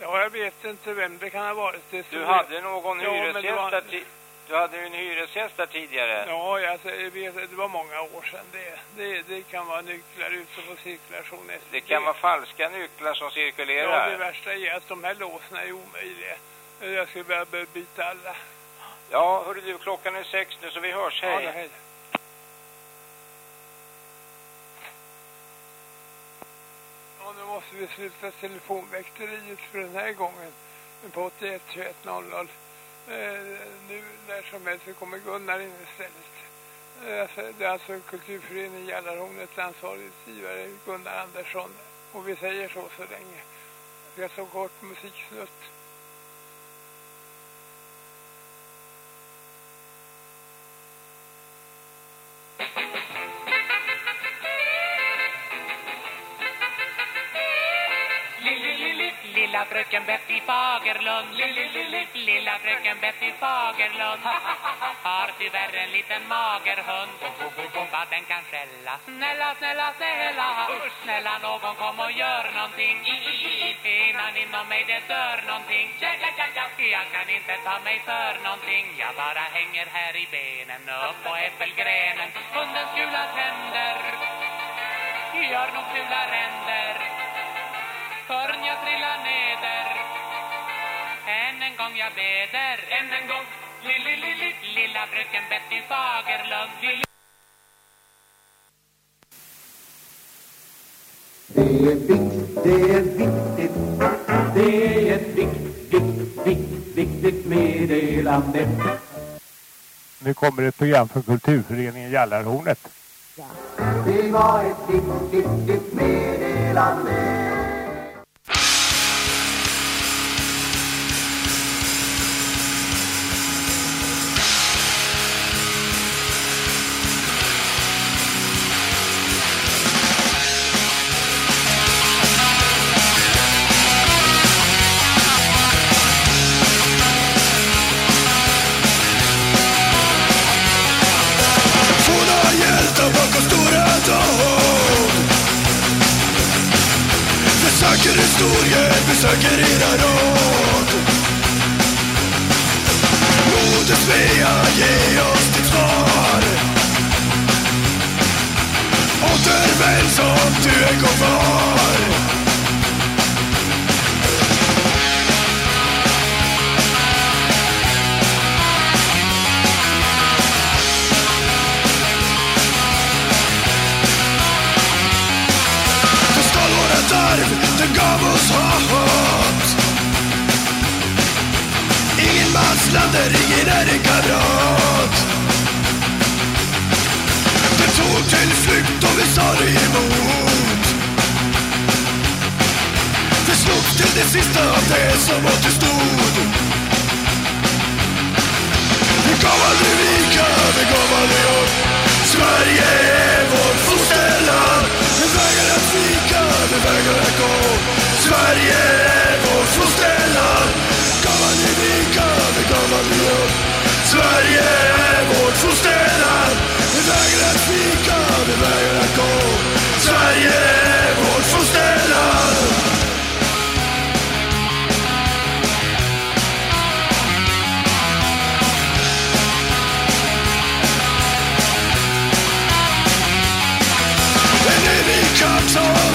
Ja, jag vet inte vem det kan ha varit. Det Du hade någon Ja, det hyresgäst var- där Du hade ju en hyresgäst där tidigare. Ja, alltså, jag vet, det var många år sedan. Det, det, det kan vara nycklar ute på cirkulation. efter Det kan vara falska nycklar som Ja, cirkulerar. det värsta är att de här låsen är omöjliga. Jag skulle börja byta alla. Ja, hörru du, klockan är sex nu så vi hörs. Hej. Ja, hej. Ja, nu måste vi sluta telefonväkteriet för den här gången. På 81 21 00. Eh, nu när som helst så kommer Gunnar in istället. Eh, alltså, det är alltså Kulturföreningen Jallarhornet ansvarig utgivare Gunnar Andersson. Och vi säger så så länge. Vi har så kort musiksnutt. Lilla fröken Betty Fagerlund Lilla fröken Betty Fagerlund. Har tyvärr en liten mager hund. Vad den kan skälla. Snälla, snälla, snälla. Snälla någon kom och gör någonting. Innan inom mig det dör någonting. Jag kan inte ta mig för någonting. Jag bara hänger här i benen Upp på äppelgrenen. Hundens gula tänder Gör nog fula ränder Förr'n jag trillar neder. Än en gång jag beder. Än en gång. Lilla, lilla, lilla fröken Betty Fagerlund. Lilla Det är viktigt, det är viktigt, det är ett vikt, vikt, vikt, viktigt meddelande. Nu kommer ett program från Kulturföreningen Jallarhornet. Det var ett viktigt, viktigt meddelande. Historien, besöker era råd. Moder Svea, ge oss ditt svar. Återvänd som du en gång var. Arv, det gav oss hat. Ingen manslander, ingen är en kamrat. Det tog till flykt och vi sa det emot. Vi slogs till det sista av det som återstod Vi gav aldrig vika, vi gav aldrig upp. Sverige är vårt fosterland. Vi vägrar att vika till vägar att gå Sverige är vårt fosterland Gammal man bli rika, vi gammal man bli upp Sverige är vårt fosterland Vi vägrar att vika, vi vägrar att gå. Sverige är vårt fosterland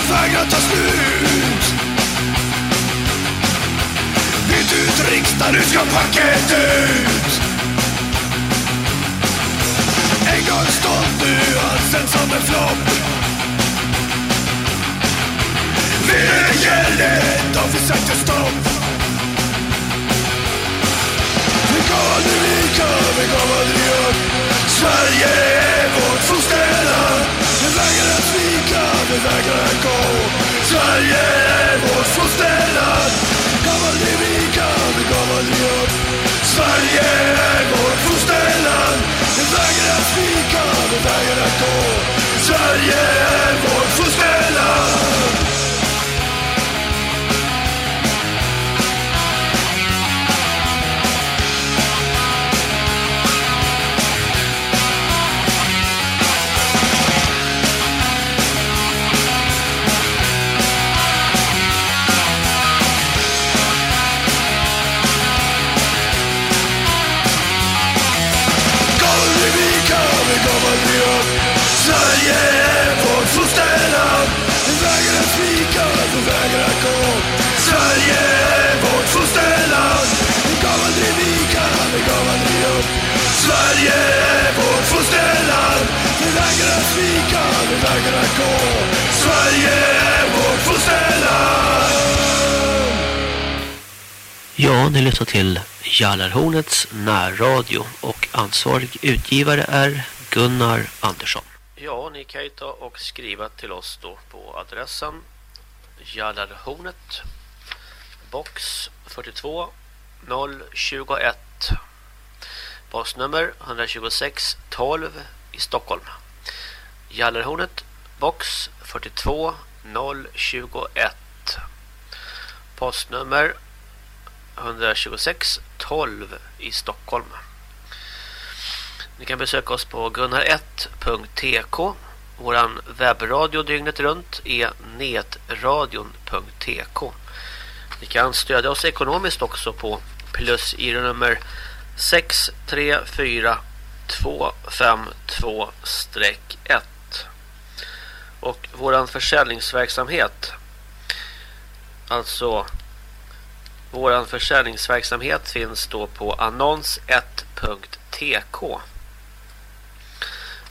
vägrar ta slut. Byt ut riksdagen, nu ska packet ut. En gång stolt, nu halsen som en flopp. Vedergället, de försökte stopp. Vi gav aldrig vika, vi gav aldrig upp Sverige är vårt fosterland vägrar att svika, vi vägrar att gå. Sverige är vårt fosterland. Gav aldrig vika, vi gav aldrig upp. Sverige är vårt fosterland. Vi vägrar att svika, vi vägrar att gå. Sverige är vårt fosterland. Sverige är vårt fosterland Vi vägrar svika, vi vägrar gå. Sverige är vårt fosterland Vi gav aldrig vika, vi gav aldrig upp Sverige är vårt fosterland Vi vägrar svika, vi vägrar gå. Sverige är vårt fosterland Ja, ni lyssnar till Jallarhornets närradio och ansvarig utgivare är Gunnar Andersson. Ja, ni kan ju ta och skriva till oss då på adressen Jallarhornet box 42 021 postnummer 126 12 i Stockholm. Jallarhornet box 42 021 postnummer 126 12 i Stockholm. Ni kan besöka oss på gunnar1.tk. Våran webbradio dygnet runt är netradion.tk. Ni kan stödja oss ekonomiskt också på plus i nummer 634252-1 och våran försäljningsverksamhet alltså våran försäljningsverksamhet finns då på annons1.tk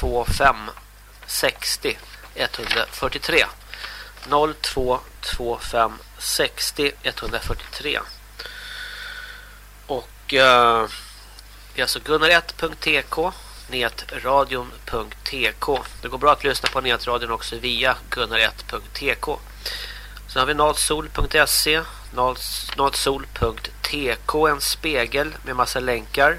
025 60 143. 0225 60 143. Och eh, det är alltså gunnar1.tk netradion.tk Det går bra att lyssna på netradion också via gunnar1.tk Sen har vi natsol.se natsol.tk en spegel med massa länkar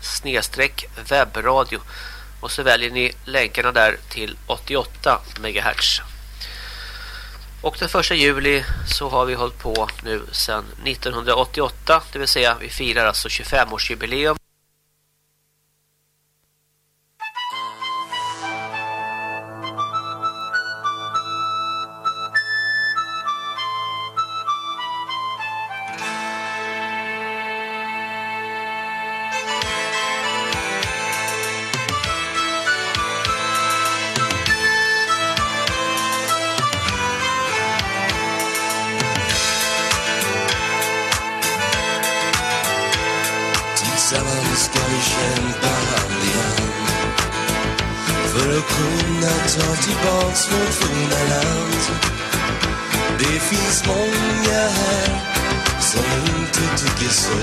snedstreck webbradio Och så väljer ni länkarna där till 88 MHz. Och den första juli så har vi hållit på nu sedan 1988. Det vill säga vi firar alltså 25-årsjubileum. Finns många här som inte tycker så.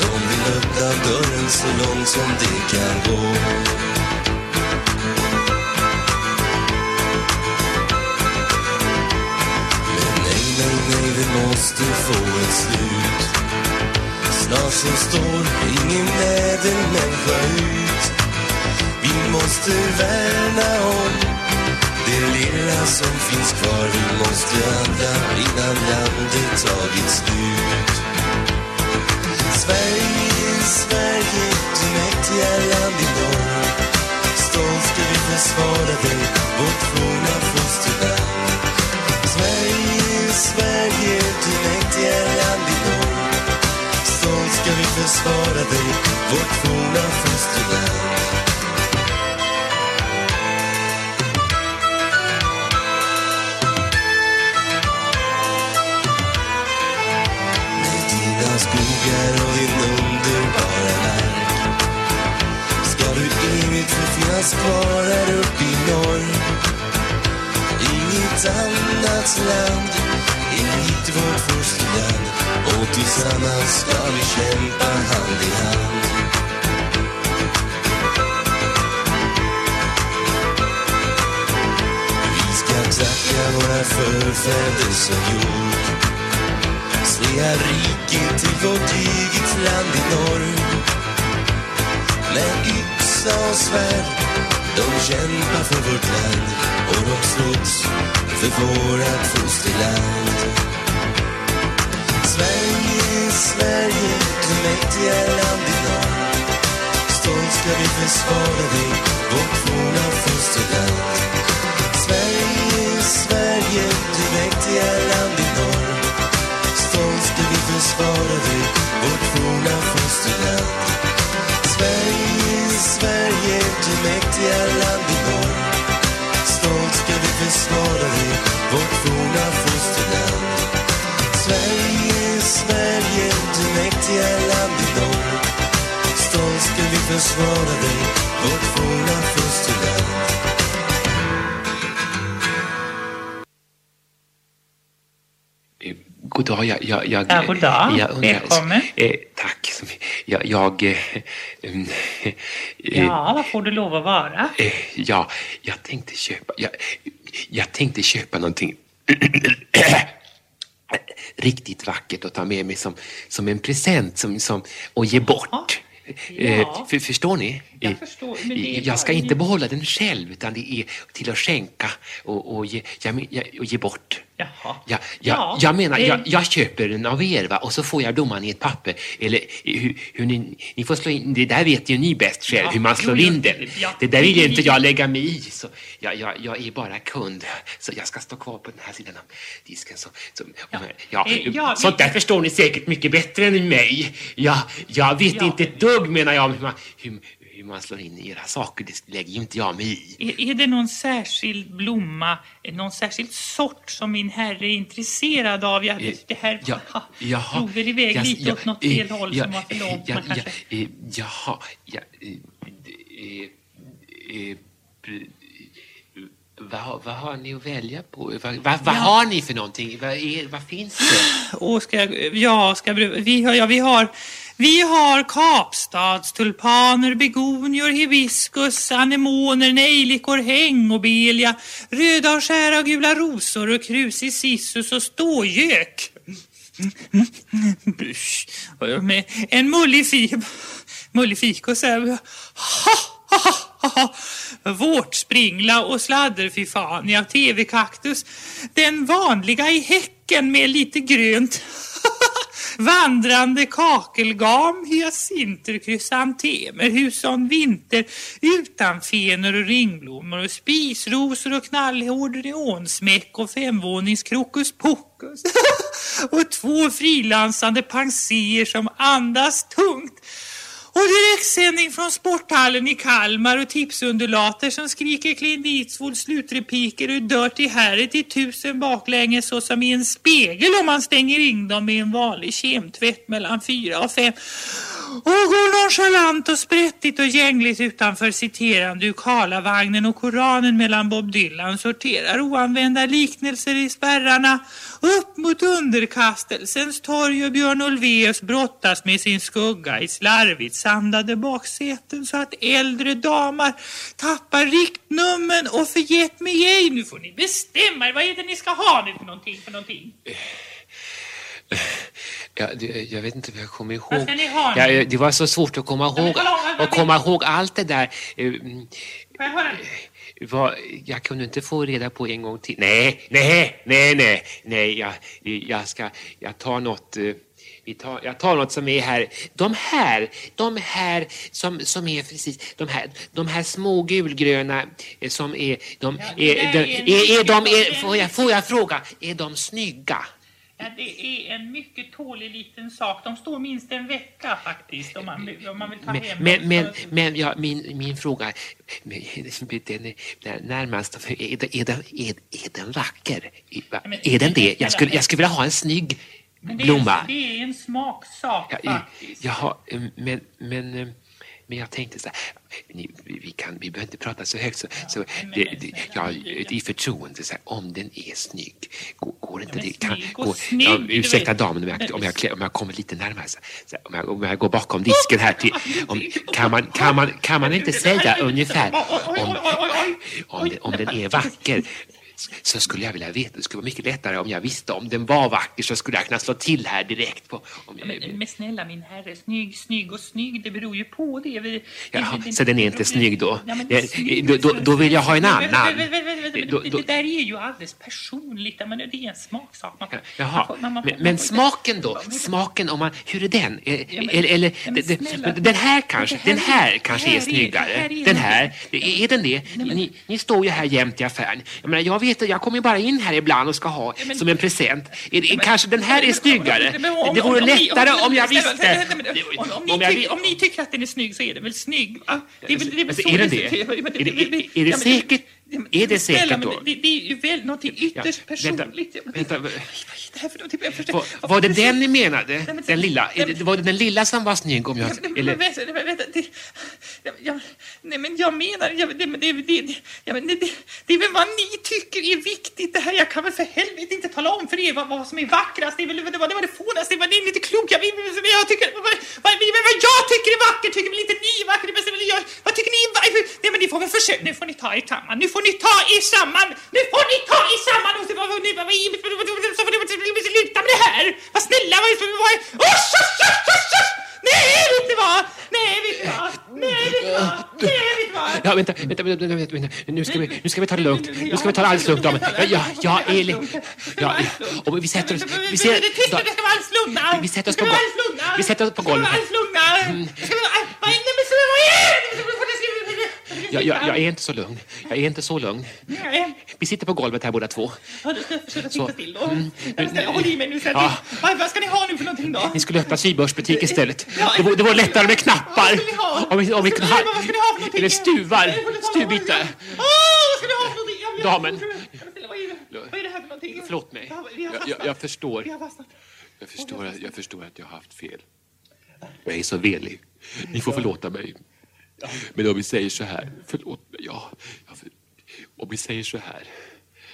De vill öppna dörren så långt som det kan gå. Men nej, nej, nej, vi måste få ett slut. Snart så står ingen ädelmänniska ut. Vi måste värna om det lilla som finns kvar. Vi måste handla innan landet tagit slut. Sverige, Sverige, du mäktiga land i norr. Stolt ska vi försvara dig, vårt forna fosterland. Sverige, Sverige, du mäktiga land i norr. Stolt ska vi försvara dig, vårt forna fosterland. Finnas kvar här uppe i norr. Inget annat land inget vårt fosterland och tillsammans ska vi kämpa hand i hand. Vi ska tacka våra förfäder som gjort Svea rike till vårt eget land i norr Med yxa svärd De kämpar för vårt land Och de slåss för vårat fosterland. Sverige, Sverige, du mäktiga land i norr Stolt ska vi försvara dig, vårt forna fosterland. Sverige, Sverige, du mäktiga land i norr Stolt ska vi försvara dig, vårt forna fosterland. Sverige, Sverige, du mäktiga land i norr Stolt ska vi försvara dig, vårt forna fosterland Sverige, Sverige, du mäktiga land i norr Stolt ska vi försvara dig, vårt forna fosterland God dag, jag... jag, jag Ja, god dag. jag undrar- Välkommen. Eh. Jag... jag eh, mm, eh, Ja, vad får du lov att vara? eh, ja, jag tänkte köpa... Jag, jag tänkte köpa någonting riktigt vackert att ta med mig som, som en present som, som, och ge bort. Eh, Ja. för, förstår ni? Jag förstår, jag ska inte behålla den själv utan det är till att skänka och, och, ge, och ge bort. Jaha. Ja, ja, Ja, jag menar, jag, jag köper den av er va? och så får jag domaren i ett papper. Eller hur, hur ni, ni får slå in, det där vet ju ni bäst själv, Ja, hur man slår jo, in den. ja, det där vill vi- inte jag lägga mig i. Så jag, jag, jag är bara kund. Så jag ska stå kvar på den här sidan av disken. Så, så, ja. Ja, Eh, ja, sånt där förstår ni säkert mycket bättre än mig. Jag, jag vet Ja. inte ett dugg menar jag om hur man, hur, hur man slår in i era saker. Det lägger ju inte jag mig i. Är, är det någon särskild blomma, eh, någon särskild sort som min herre är intresserad av? Jag, Eh, det här ja, jaha. drog väl iväg Ja, lite ja, åt något eh, fel håll ja, som var för långt. Ja, ja, eh, jaha, ja, eh, eh, eh, vad, vad har ni att välja på? Vad, vad, vad Ja. har ni för någonting? Vad, är, vad finns det? Åh, ska jag, ja, ska jag, vi har, ja, vi har, vi har kapstadstulpaner, begonior, hibiskus, anemoner, nejlikor, häng och belia. röda och skära och gula rosor och krusisissus och stågök. Med en mullig fi, mullig fikus. här. Ha, ha, ha, Vårtspringla och sladderfifania, tv-kaktus. Den vanliga i häcken med lite grönt. Vandrande kakelgam, hyacinter, krysantemer, huson vinter, utan fenor och ringblommor och spisrosor och knallhård ånsmäck och femvåningskrokus pokus. och två frilansande panser som andas tungt. Och direktsändning från sporthallen i Kalmar och tipsundulater som skriker Clint Eastwood slutrepliker ur Dirty Harry till tusen baklänges så som i en spegel om man stänger in dem i en vanlig kemtvätt mellan fyra och fem. Och går nonchalant och sprättigt och gängligt utanför citerande ur Karlavagnen och Koranen mellan Bob Dylan sorterar oanvända liknelser i spärrarna upp mot underkastelsens torg och Björn Ulvaeus brottas med sin skugga i slarvigt sandade baksäten så att äldre damer tappar riktnummen och förgett mig ej. Nu får ni bestämma er. Vad är det ni ska ha nu för någonting? För någonting? Ja, det, jag vet inte vad jag kommer ihåg. Ni ha? Ja, det var så svårt att komma ihåg, att komma ihåg allt det där. Eh, höra? Vad, jag kunde inte få reda på en gång till. Nej, nej, nej, nej, nej, jag, jag ska, jag tar något. eh, Vi tar, jag tar något som är här. De här, de här som, som är precis, de här, de här små gulgröna eh, som är, de, är, de, är är, de, är, får, jag, får jag fråga, är de snygga? Ja, det är en mycket tålig liten sak. De står minst en vecka faktiskt om man, om man vill ta Men, hem men, dem. men, men ja, min, min fråga, den är när- närmast, är, den- är, den, är, är den vacker? Är den det? Jag skulle, jag skulle vilja ha en snygg Men det, blomma. är, det är en smaksak Ja, faktiskt. Jaha, eh, men, men, eh, men jag tänkte så här, ni, vi, kan, vi behöver inte prata så högt. Så, så det, det, ja, i förtroende, så här, om den är snygg, går, går inte det? Kan, går, snygg, ja, ursäkta damen om jag, om, jag, om jag kommer lite närmare. Så, så, om, jag, om jag går bakom disken här till, om, kan, man, kan, man, kan man inte säga ungefär om, om, den, om den är vacker? Så skulle jag vilja veta, det skulle vara mycket lättare om jag visste om den var vacker så skulle jag kunna slå till här direkt på, om jag, Men, men snälla min herre, snygg, snygg och snygg, det beror ju på det. Vi, Jaha, det- så den är inte snygg då? Ja, Det- snygg- då, då, då vill jag ha en annan. Det där är ju alldeles personligt, men det är en smaksak. Man man Jaha, man- man får- men, men smaken då? Smaken, om man, hur är den? Eh, Eller, eller den här kanske, den här kanske är snyggare. Den här, är den det? Ni, ni står ju här jämt i affären. Jag menar, jag vet, jag kommer bara in här ibland och ska ha som en present. Är det, kanske den här är snyggare? Men om- Det vore om- om lättare om- jag visste. men Om, ni tycker, att den är snygg så är den väl snygg? va? Det är väl, det är väl Alltså, så är den det? men- men- Är det- men- men- ja, men- säkert? Är det Snälla, säkert men då? Det, det är ju väl någonting ytterst Ja, vänta, personligt. vänta, Vad är det här för någonting? Jag förstår- var, var det den ni menade? Den lilla? Är det- Var det den lilla som var snygg? Om jag, Men eller, vänta, vänta, vänta, det, jag, nej men jag menar, jag, det, men det, det, det, men det, det, det är väl vad ni tycker är viktigt det här. Jag kan väl för helvete inte tala om för er vad, vad som är vackrast. Det, är väl, det, var, det var det fånaste, det var det inte klokt. Jag, jag, tycker, vad, vad, vad, jag tycker är vackert tycker väl inte ni är vackert. Men, men vad tycker ni är vackert? Nej men ni får väl försöka, nu får ni ta er samman. Nu får ni ta er samman. Nu får ni ta er samman. Så, får ni sluta med det här. Vad snälla, vad, vad, usch, usch, usch, usch, usch. Nej, vet ni vad? Nej, vet ni vad? Nej, vet ni vad? Nej, vet ni vad? Ja, vänta, vänta, vänta, vänta, vänta. Nu, ska vi, nu ska vi ta det lugnt. Nu ska vi ta det alldeles lugnt, damen. Ja, ja, ja, Elin. Ja, ja. Och vi sätter oss... Vi, ser, Det är det ska vara alldeles lugna. vi, sätter oss på golvet. Vi sätter oss på golvet. Det ska vara golvet. alldeles lugna. Det ska vara- Vad är det? Vad är det? Jag, jag, jag är inte så lugn. Jag är inte så lugn. Nej. Vi sitter på golvet här båda två. Ja, då ska jag försöka Så. sitta still då. Mm. Ska- Håll i mig nu. så Ja. ni- Vad vad ska ni ha nu för någonting då? Ni skulle öppna sybörsbutik istället. Det vore, det vore lättare med knappar. Om vi, om vi kunde ha... Eller stuvar. Stuvbitar. Åh, vad ska ni ha för någonting? Damen. Vad är det- vad är det här för någonting? Förlåt mig. Ja, Jag, jag, förstår. Jag förstår, jag förstår att jag har haft fel. Jag är så velig. Ni får förlåta mig. Men om vi säger så här. Förlåt mig. Ja, ja, för, om vi säger så här.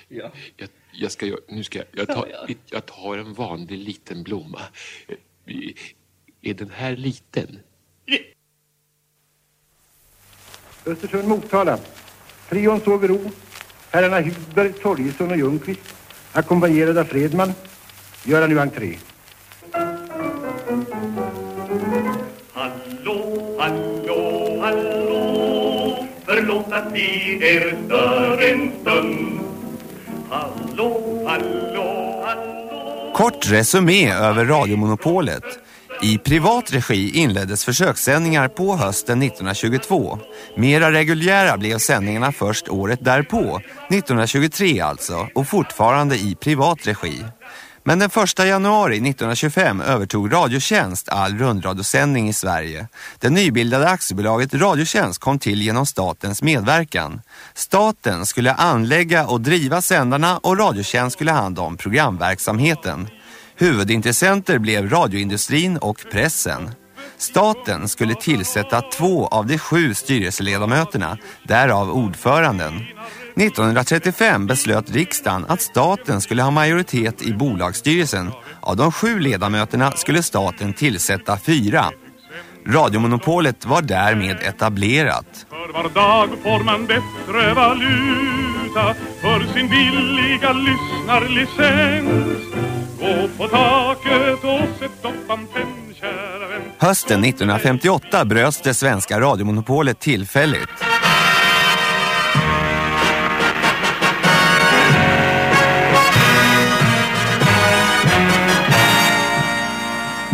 Jag, jag ska, nu ska jag, jag, tar, jag tar en vanlig liten blomma. Eh, Är den här liten? Östersund Motala. Trion Sågero. Herrarna Hudberg, Torgesson och Ljungqvist. Ackompanjerade av Fredman. Göra nu entré. I er dörr en stund. Hallå, hallå, hallå. Kort resumé över radiomonopolet. I privat regi inleddes försökssändningar på hösten 1922. Mera reguljära blev sändningarna först året därpå, 1923 alltså, och fortfarande i privat regi. Men den 1 januari 1925 övertog Radiotjänst all rundradiosändning i Sverige. Det nybildade aktiebolaget Radiotjänst kom till genom statens medverkan. Staten skulle anlägga och driva sändarna och Radiotjänst skulle ha hand om programverksamheten. Huvudintressenter blev radioindustrin och pressen. Staten skulle tillsätta två av de sju styrelseledamöterna, därav ordföranden. 1935 beslöt riksdagen att staten skulle ha majoritet i bolagsstyrelsen. Av de sju ledamöterna skulle staten tillsätta fyra. Radiomonopolet var därmed etablerat. För var dag får man bättre valuta för sin billiga lyssnarlicens. Gå på taket och sätt upp antenn, kära vän. Hösten 1958 bröts det svenska radiomonopolet tillfälligt.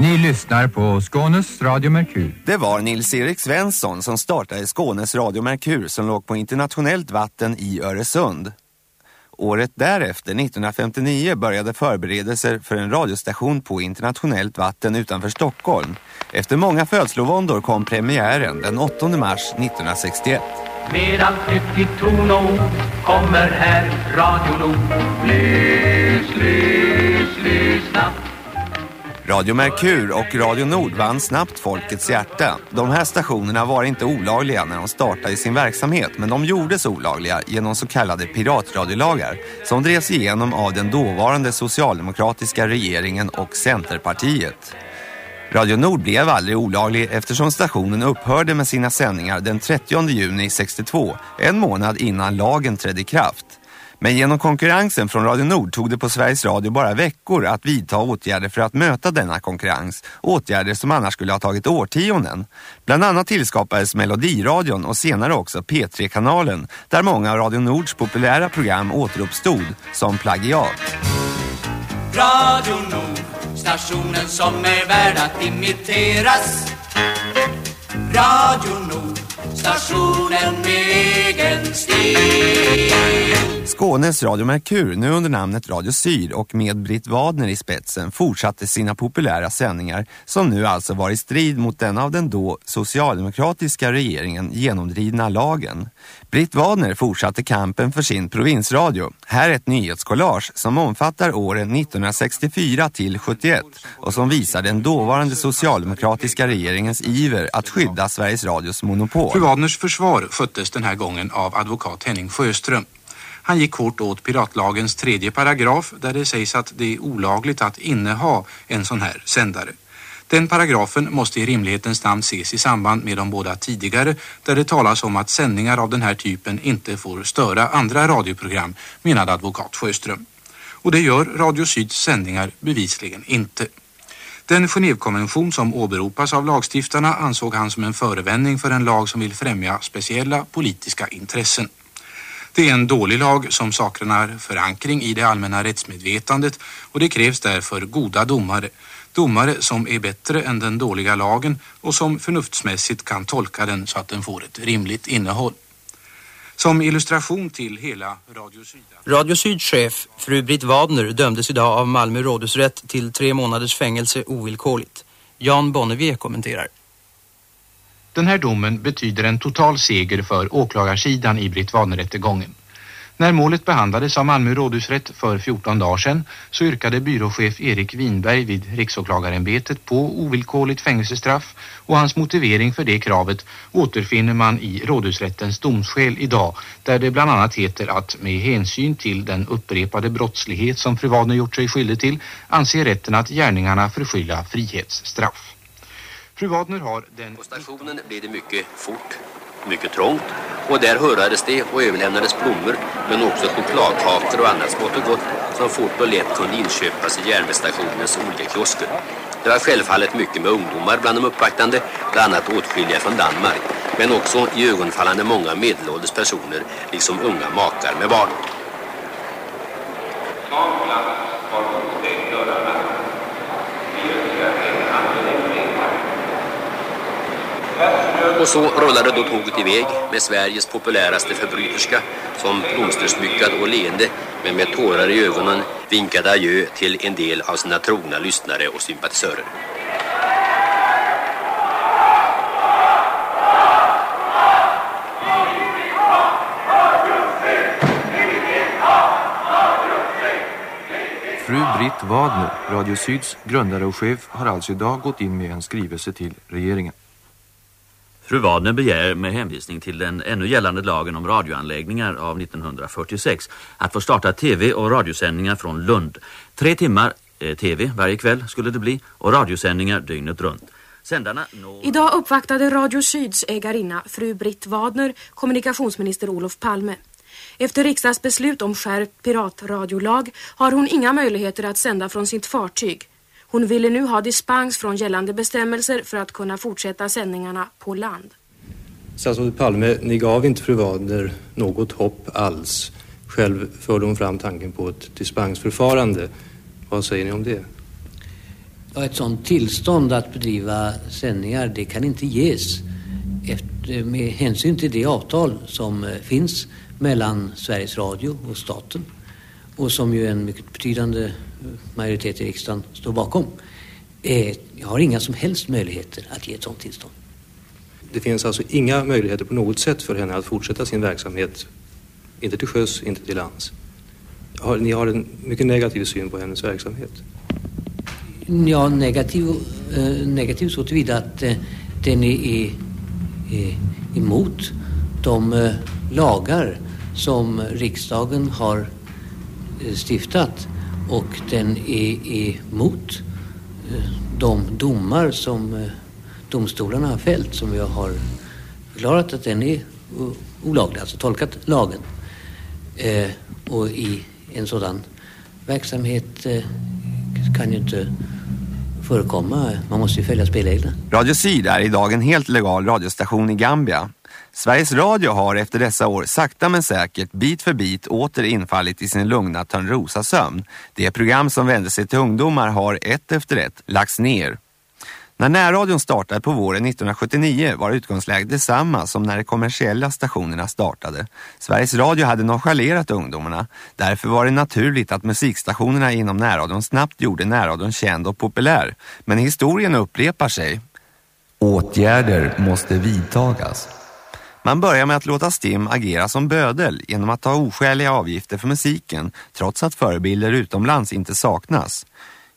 Ni lyssnar på Skånes Radio Merkur. Det var Nils-Erik Svensson som startade Skånes Radio Merkur som låg på internationellt vatten i Öresund. Året därefter, 1959, började förberedelser för en radiostation på internationellt vatten utanför Stockholm. Efter många födslovåndor kom premiären den 8 mars 1961. Med allt nytt i ton och ord kommer här Radio Nord. Lys, lys. Radio Merkur och Radio Nord vann snabbt folkets hjärta. De här stationerna var inte olagliga när de startade sin verksamhet men de gjordes olagliga genom så kallade piratradiolagar som drevs igenom av den dåvarande socialdemokratiska regeringen och Centerpartiet. Radio Nord blev aldrig olaglig eftersom stationen upphörde med sina sändningar den 30 juni 62, en månad innan lagen trädde i kraft. Men genom konkurrensen från Radio Nord tog det på Sveriges Radio bara veckor att vidta åtgärder för att möta denna konkurrens. Åtgärder som annars skulle ha tagit årtionden. Bland annat tillskapades Melodiradion och senare också P3-kanalen där många av Radio Nords populära program återuppstod som plagiat. Radio Nord, stationen som är värd att imiteras. Radio Nord, stationen med egen stil. Skånes Radio Merkur, nu under namnet Radio Syd och med Britt Wadner i spetsen, fortsatte sina populära sändningar som nu alltså var i strid mot den av den då socialdemokratiska regeringen genomdrivna lagen. Britt Wadner fortsatte kampen för sin provinsradio. Här är ett nyhetskollage som omfattar åren 1964 till 71 och som visar den dåvarande socialdemokratiska regeringens iver att skydda Sveriges Radios monopol. Fru Wadners försvar sköttes den här gången av advokat Henning Sjöström. Han gick hårt åt piratlagens tredje paragraf där det sägs att det är olagligt att inneha en sån här sändare. Den paragrafen måste i rimlighetens namn ses i samband med de båda tidigare där det talas om att sändningar av den här typen inte får störa andra radioprogram, menade advokat Sjöström. Och det gör Radio Syds sändningar bevisligen inte. Den Genèvekonvention som åberopas av lagstiftarna ansåg han som en förevändning för en lag som vill främja speciella politiska intressen. Det är en dålig lag som saknar förankring i det allmänna rättsmedvetandet och det krävs därför goda domare. Domare som är bättre än den dåliga lagen och som förnuftsmässigt kan tolka den så att den får ett rimligt innehåll. Som illustration till hela Radio Syd. Radio Syd-chef fru Britt Wadner dömdes idag av Malmö rådhusrätt till tre månaders fängelse ovillkorligt. Jan Bonnevier kommenterar. Den här domen betyder en total seger för åklagarsidan i Britt Wadner-rättegången. När målet behandlades av Malmö rådhusrätt för 14 dagar sedan så yrkade byråchef Erik Winberg vid riksåklagarämbetet på ovillkorligt fängelsestraff och hans motivering för det kravet återfinner man i rådhusrättens domskäl idag där det bland annat heter att med hänsyn till den upprepade brottslighet som fru Wadner gjort sig skyldig till anser rätten att gärningarna förskylla frihetsstraff. Fru Wadner har den... På stationen blev det mycket fort, mycket trångt och där hörades det och överlämnades blommor men också chokladkakor och annat smått och gott som fort och lätt kunde inköpas i järnvägsstationens olika kiosker. Det var självfallet mycket med ungdomar bland de uppvaktande, bland annat åtskilliga från Danmark. men också i ögonfallande många medelålders personer liksom unga makar med barn. Och så rullade då tåget iväg med Sveriges populäraste förbryterska som blomstersmyckad och leende men med tårar i ögonen vinkade adjö till en del av sina trogna lyssnare och sympatisörer. Fru Britt Wadner, Radio Syds grundare och chef, har alltså idag gått in med en skrivelse till regeringen. Fru Wadner begär med hänvisning till den ännu gällande lagen om radioanläggningar av 1946 att få starta tv- och radiosändningar från Lund. Tre timmar eh, tv varje kväll skulle det bli och radiosändningar dygnet runt. Sändarna når... Idag uppvaktade Radio Syds ägarinna, fru Britt Wadner, kommunikationsminister Olof Palme. Efter riksdagsbeslut om skärpt piratradiolag har hon inga möjligheter att sända från sitt fartyg. Hon ville nu ha dispens från gällande bestämmelser för att kunna fortsätta sändningarna på land. Statsrådet Palme, ni gav inte fru Wadner något hopp alls. Själv förde hon fram tanken på ett dispensförfarande. Vad säger ni om det? Ja, ett sådant tillstånd att bedriva sändningar det kan inte ges efter, med hänsyn till det avtal som eh, finns mellan Sveriges Radio och staten och som ju en mycket betydande majoritet i riksdagen står bakom. Eh, jag har inga som helst möjligheter att ge ett sådant tillstånd. Det finns alltså inga möjligheter på något sätt för henne att fortsätta sin verksamhet, inte till sjöss, inte till lands. Ni har en mycket negativ syn på hennes verksamhet. Ja, negativ, eh, negativ så tillvida att eh, den är, emot de eh, lagar som riksdagen har stiftat och den är emot eh, de domar som eh, domstolarna har fällt som jag har förklarat att den är olaglig, alltså tolkat lagen. Eh, och i en sådan verksamhet eh, kan ju inte förekomma. Man måste ju följa spelreglerna. Radio Syd är idag en helt legal radiostation i Gambia. Sveriges Radio har efter dessa år sakta men säkert bit för bit åter infallit i sin lugna Törnrosa-sömn. Det program som vände sig till ungdomar har ett efter ett lagts ner. När närradion startade på våren 1979 var utgångsläget detsamma som när de kommersiella stationerna startade. Sveriges Radio hade nonchalerat ungdomarna. Därför var det naturligt att musikstationerna inom närradion snabbt gjorde närradion känd och populär. Men historien upprepar sig. Åtgärder måste vidtagas. Man börjar med att låta STIM agera som bödel genom att ta oskäliga avgifter för musiken trots att förebilder utomlands inte saknas.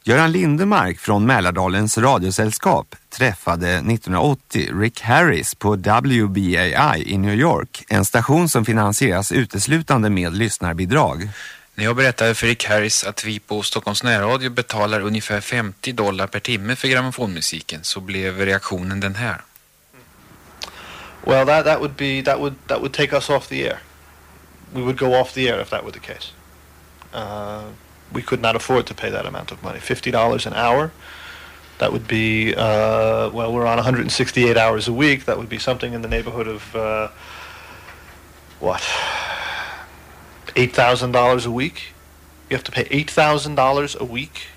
Göran Lindemark från Mälardalens radiosällskap träffade 1980 Rick Harris på WBAI i New York, en station som finansieras uteslutande med lyssnarbidrag. När jag berättade för Rick Harris att vi på Stockholms närradio betalar ungefär 50 dollar per timme för grammofonmusiken så blev reaktionen den här. Well, that that would be that would that would take us off the air. We would go off the air if that were the case. Uh, we could not afford to pay that amount of money. Fifty dollars an hour. That would be uh, well, we're on 168 hours a week. That would be something in the neighborhood of uh, what? Eight thousand dollars a week. You have to pay eight thousand dollars a week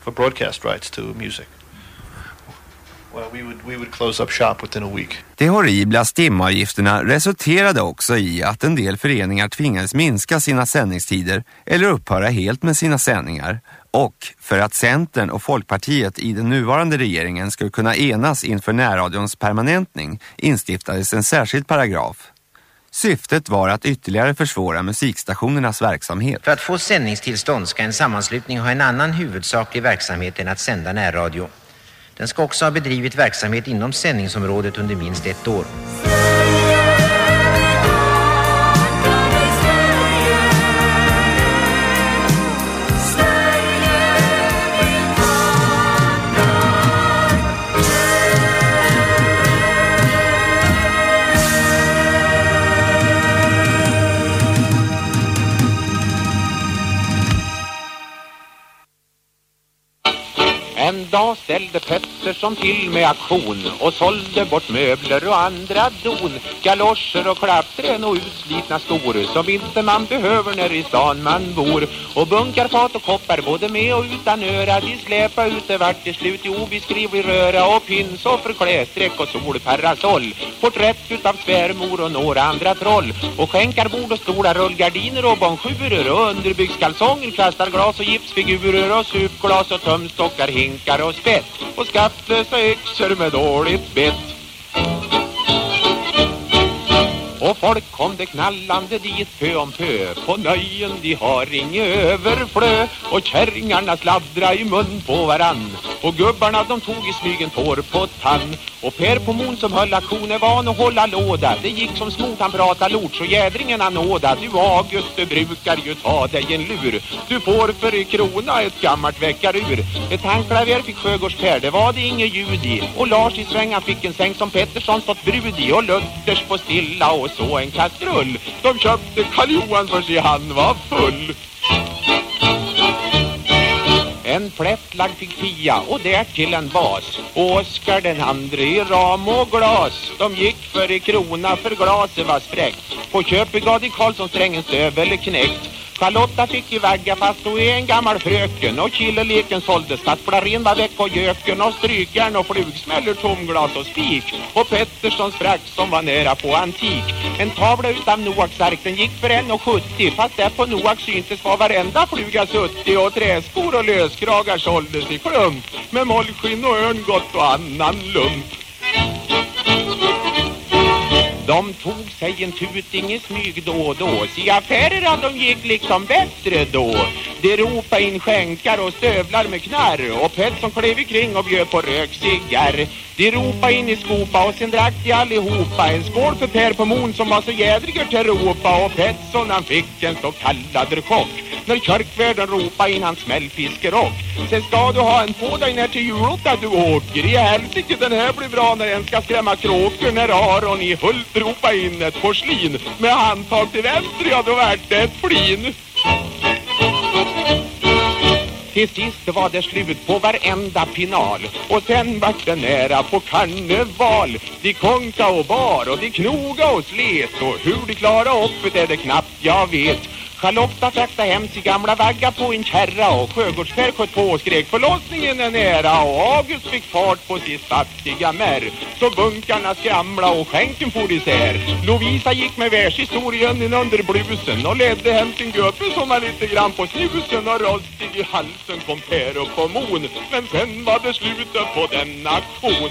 for broadcast rights to music. De horribla stimavgifterna resulterade också i att en del föreningar tvingades minska sina sändningstider eller upphöra helt med sina sändningar. Och för att Centern och Folkpartiet i den nuvarande regeringen skulle kunna enas inför närradions permanentning instiftades en särskild paragraf. Syftet var att ytterligare försvåra musikstationernas verksamhet. För att få sändningstillstånd ska en sammanslutning ha en annan huvudsaklig verksamhet än att sända närradio. Den ska också ha bedrivit verksamhet inom sändningsområdet under minst ett år. Dag ställde Pettersson till med aktion och sålde bort möbler och andra don. Galoscher och klappträn och utslitna skor som inte man behöver när i stan man bor. Och bunkar, fat och koppar både med och utan öra. De släpa ut det vart till slut i obeskrivlig röra och pinsoffer, klästräck och solparasoll. Porträtt utav svärmor och några andra troll. Och skänkar, bord och stolar, rullgardiner och bonjurer och underbyggskalsonger, kastarglas och gipsfigurer och supglas och tömstockar, hinkar och spett. Och skattlösa yxor med dåligt bett. Och folk kom det knallande dit pö om pö På nöjen de har inget överflö. Och kärringarna sladdra i mun på varann. Och gubbarna de tog i smygen tår på tann. Och Per på mon som höll aktion är van att hålla låda. Det gick som smort han prata lort så jädringen han nåda. Du August du brukar ju ta dig en lur. Du får för i krona ett gammalt väckarur. Ett handklaver fick Sjögårds Per det var det inget ljud i. Och Lars i svängan fick en säng som Pettersson stått brud i. Och Luthers på stilla och så en kastrull. De köpte Karl Johan för sig han var full. En plättlagd fick Pia och därtill en bas. Och Oskar den andre i ram och glas. De gick för i krona för glaset var spräckt. På köpet gav de Karlsson strängen stövel knäckt. Charlotta fick i vagga fast hon är en gammal fröken. Och killeleken såldes. Sålde stadsplarin var väck och göken. Och strykjärn och flugsmäller, tomglas och spik. Och Pettersson sprack som var nära på antik. En tavla utav Noaks ark den gick för 1,70 Fast där på Noak syntes var varenda fluga suttig Och träskor och löskragar såldes i klump. Med mollskinn och örngott och annan lump de tog sig en tuting i smyg då och då. Se affärerna de gick liksom bättre då. De ropa in skänkar och stövlar med knarr. Och Petson klev kring och bjöd på rökcigarr. De ropa in i skopa och sen drack de allihopa. En skål för Per på Mon som var så jädriger till ropa. Och Petson han fick en så kallad chock När kyrkvärden ropa in hans smällfiskerock. Sen ska du ha en på dig när till julotta du åker. I helsike den här blir bra när en ska skrämma kråkor När Aron i Hult ropa in ett porslin Med handtag till vänster, ja då vart det ett flin. Till sist var det slut på varenda pinal Och sen vart det nära på karneval. De konka och bar och de knoga och slet Och hur de klara upp det är det knappt jag vet. Charlotta fraktade hem sin gamla vagga på en kärra och sjögårdskär sköt på och skrek förlossningen är nära och August fick fart på sitt fattiga märr så bunkarna skramla och skänken for isär. Lovisa gick med världshistorien in under blusen och ledde hem sin gubbe som var lite grann på snusen och rostig i halsen kom Per upp på mon men sen var det slutet på den aktion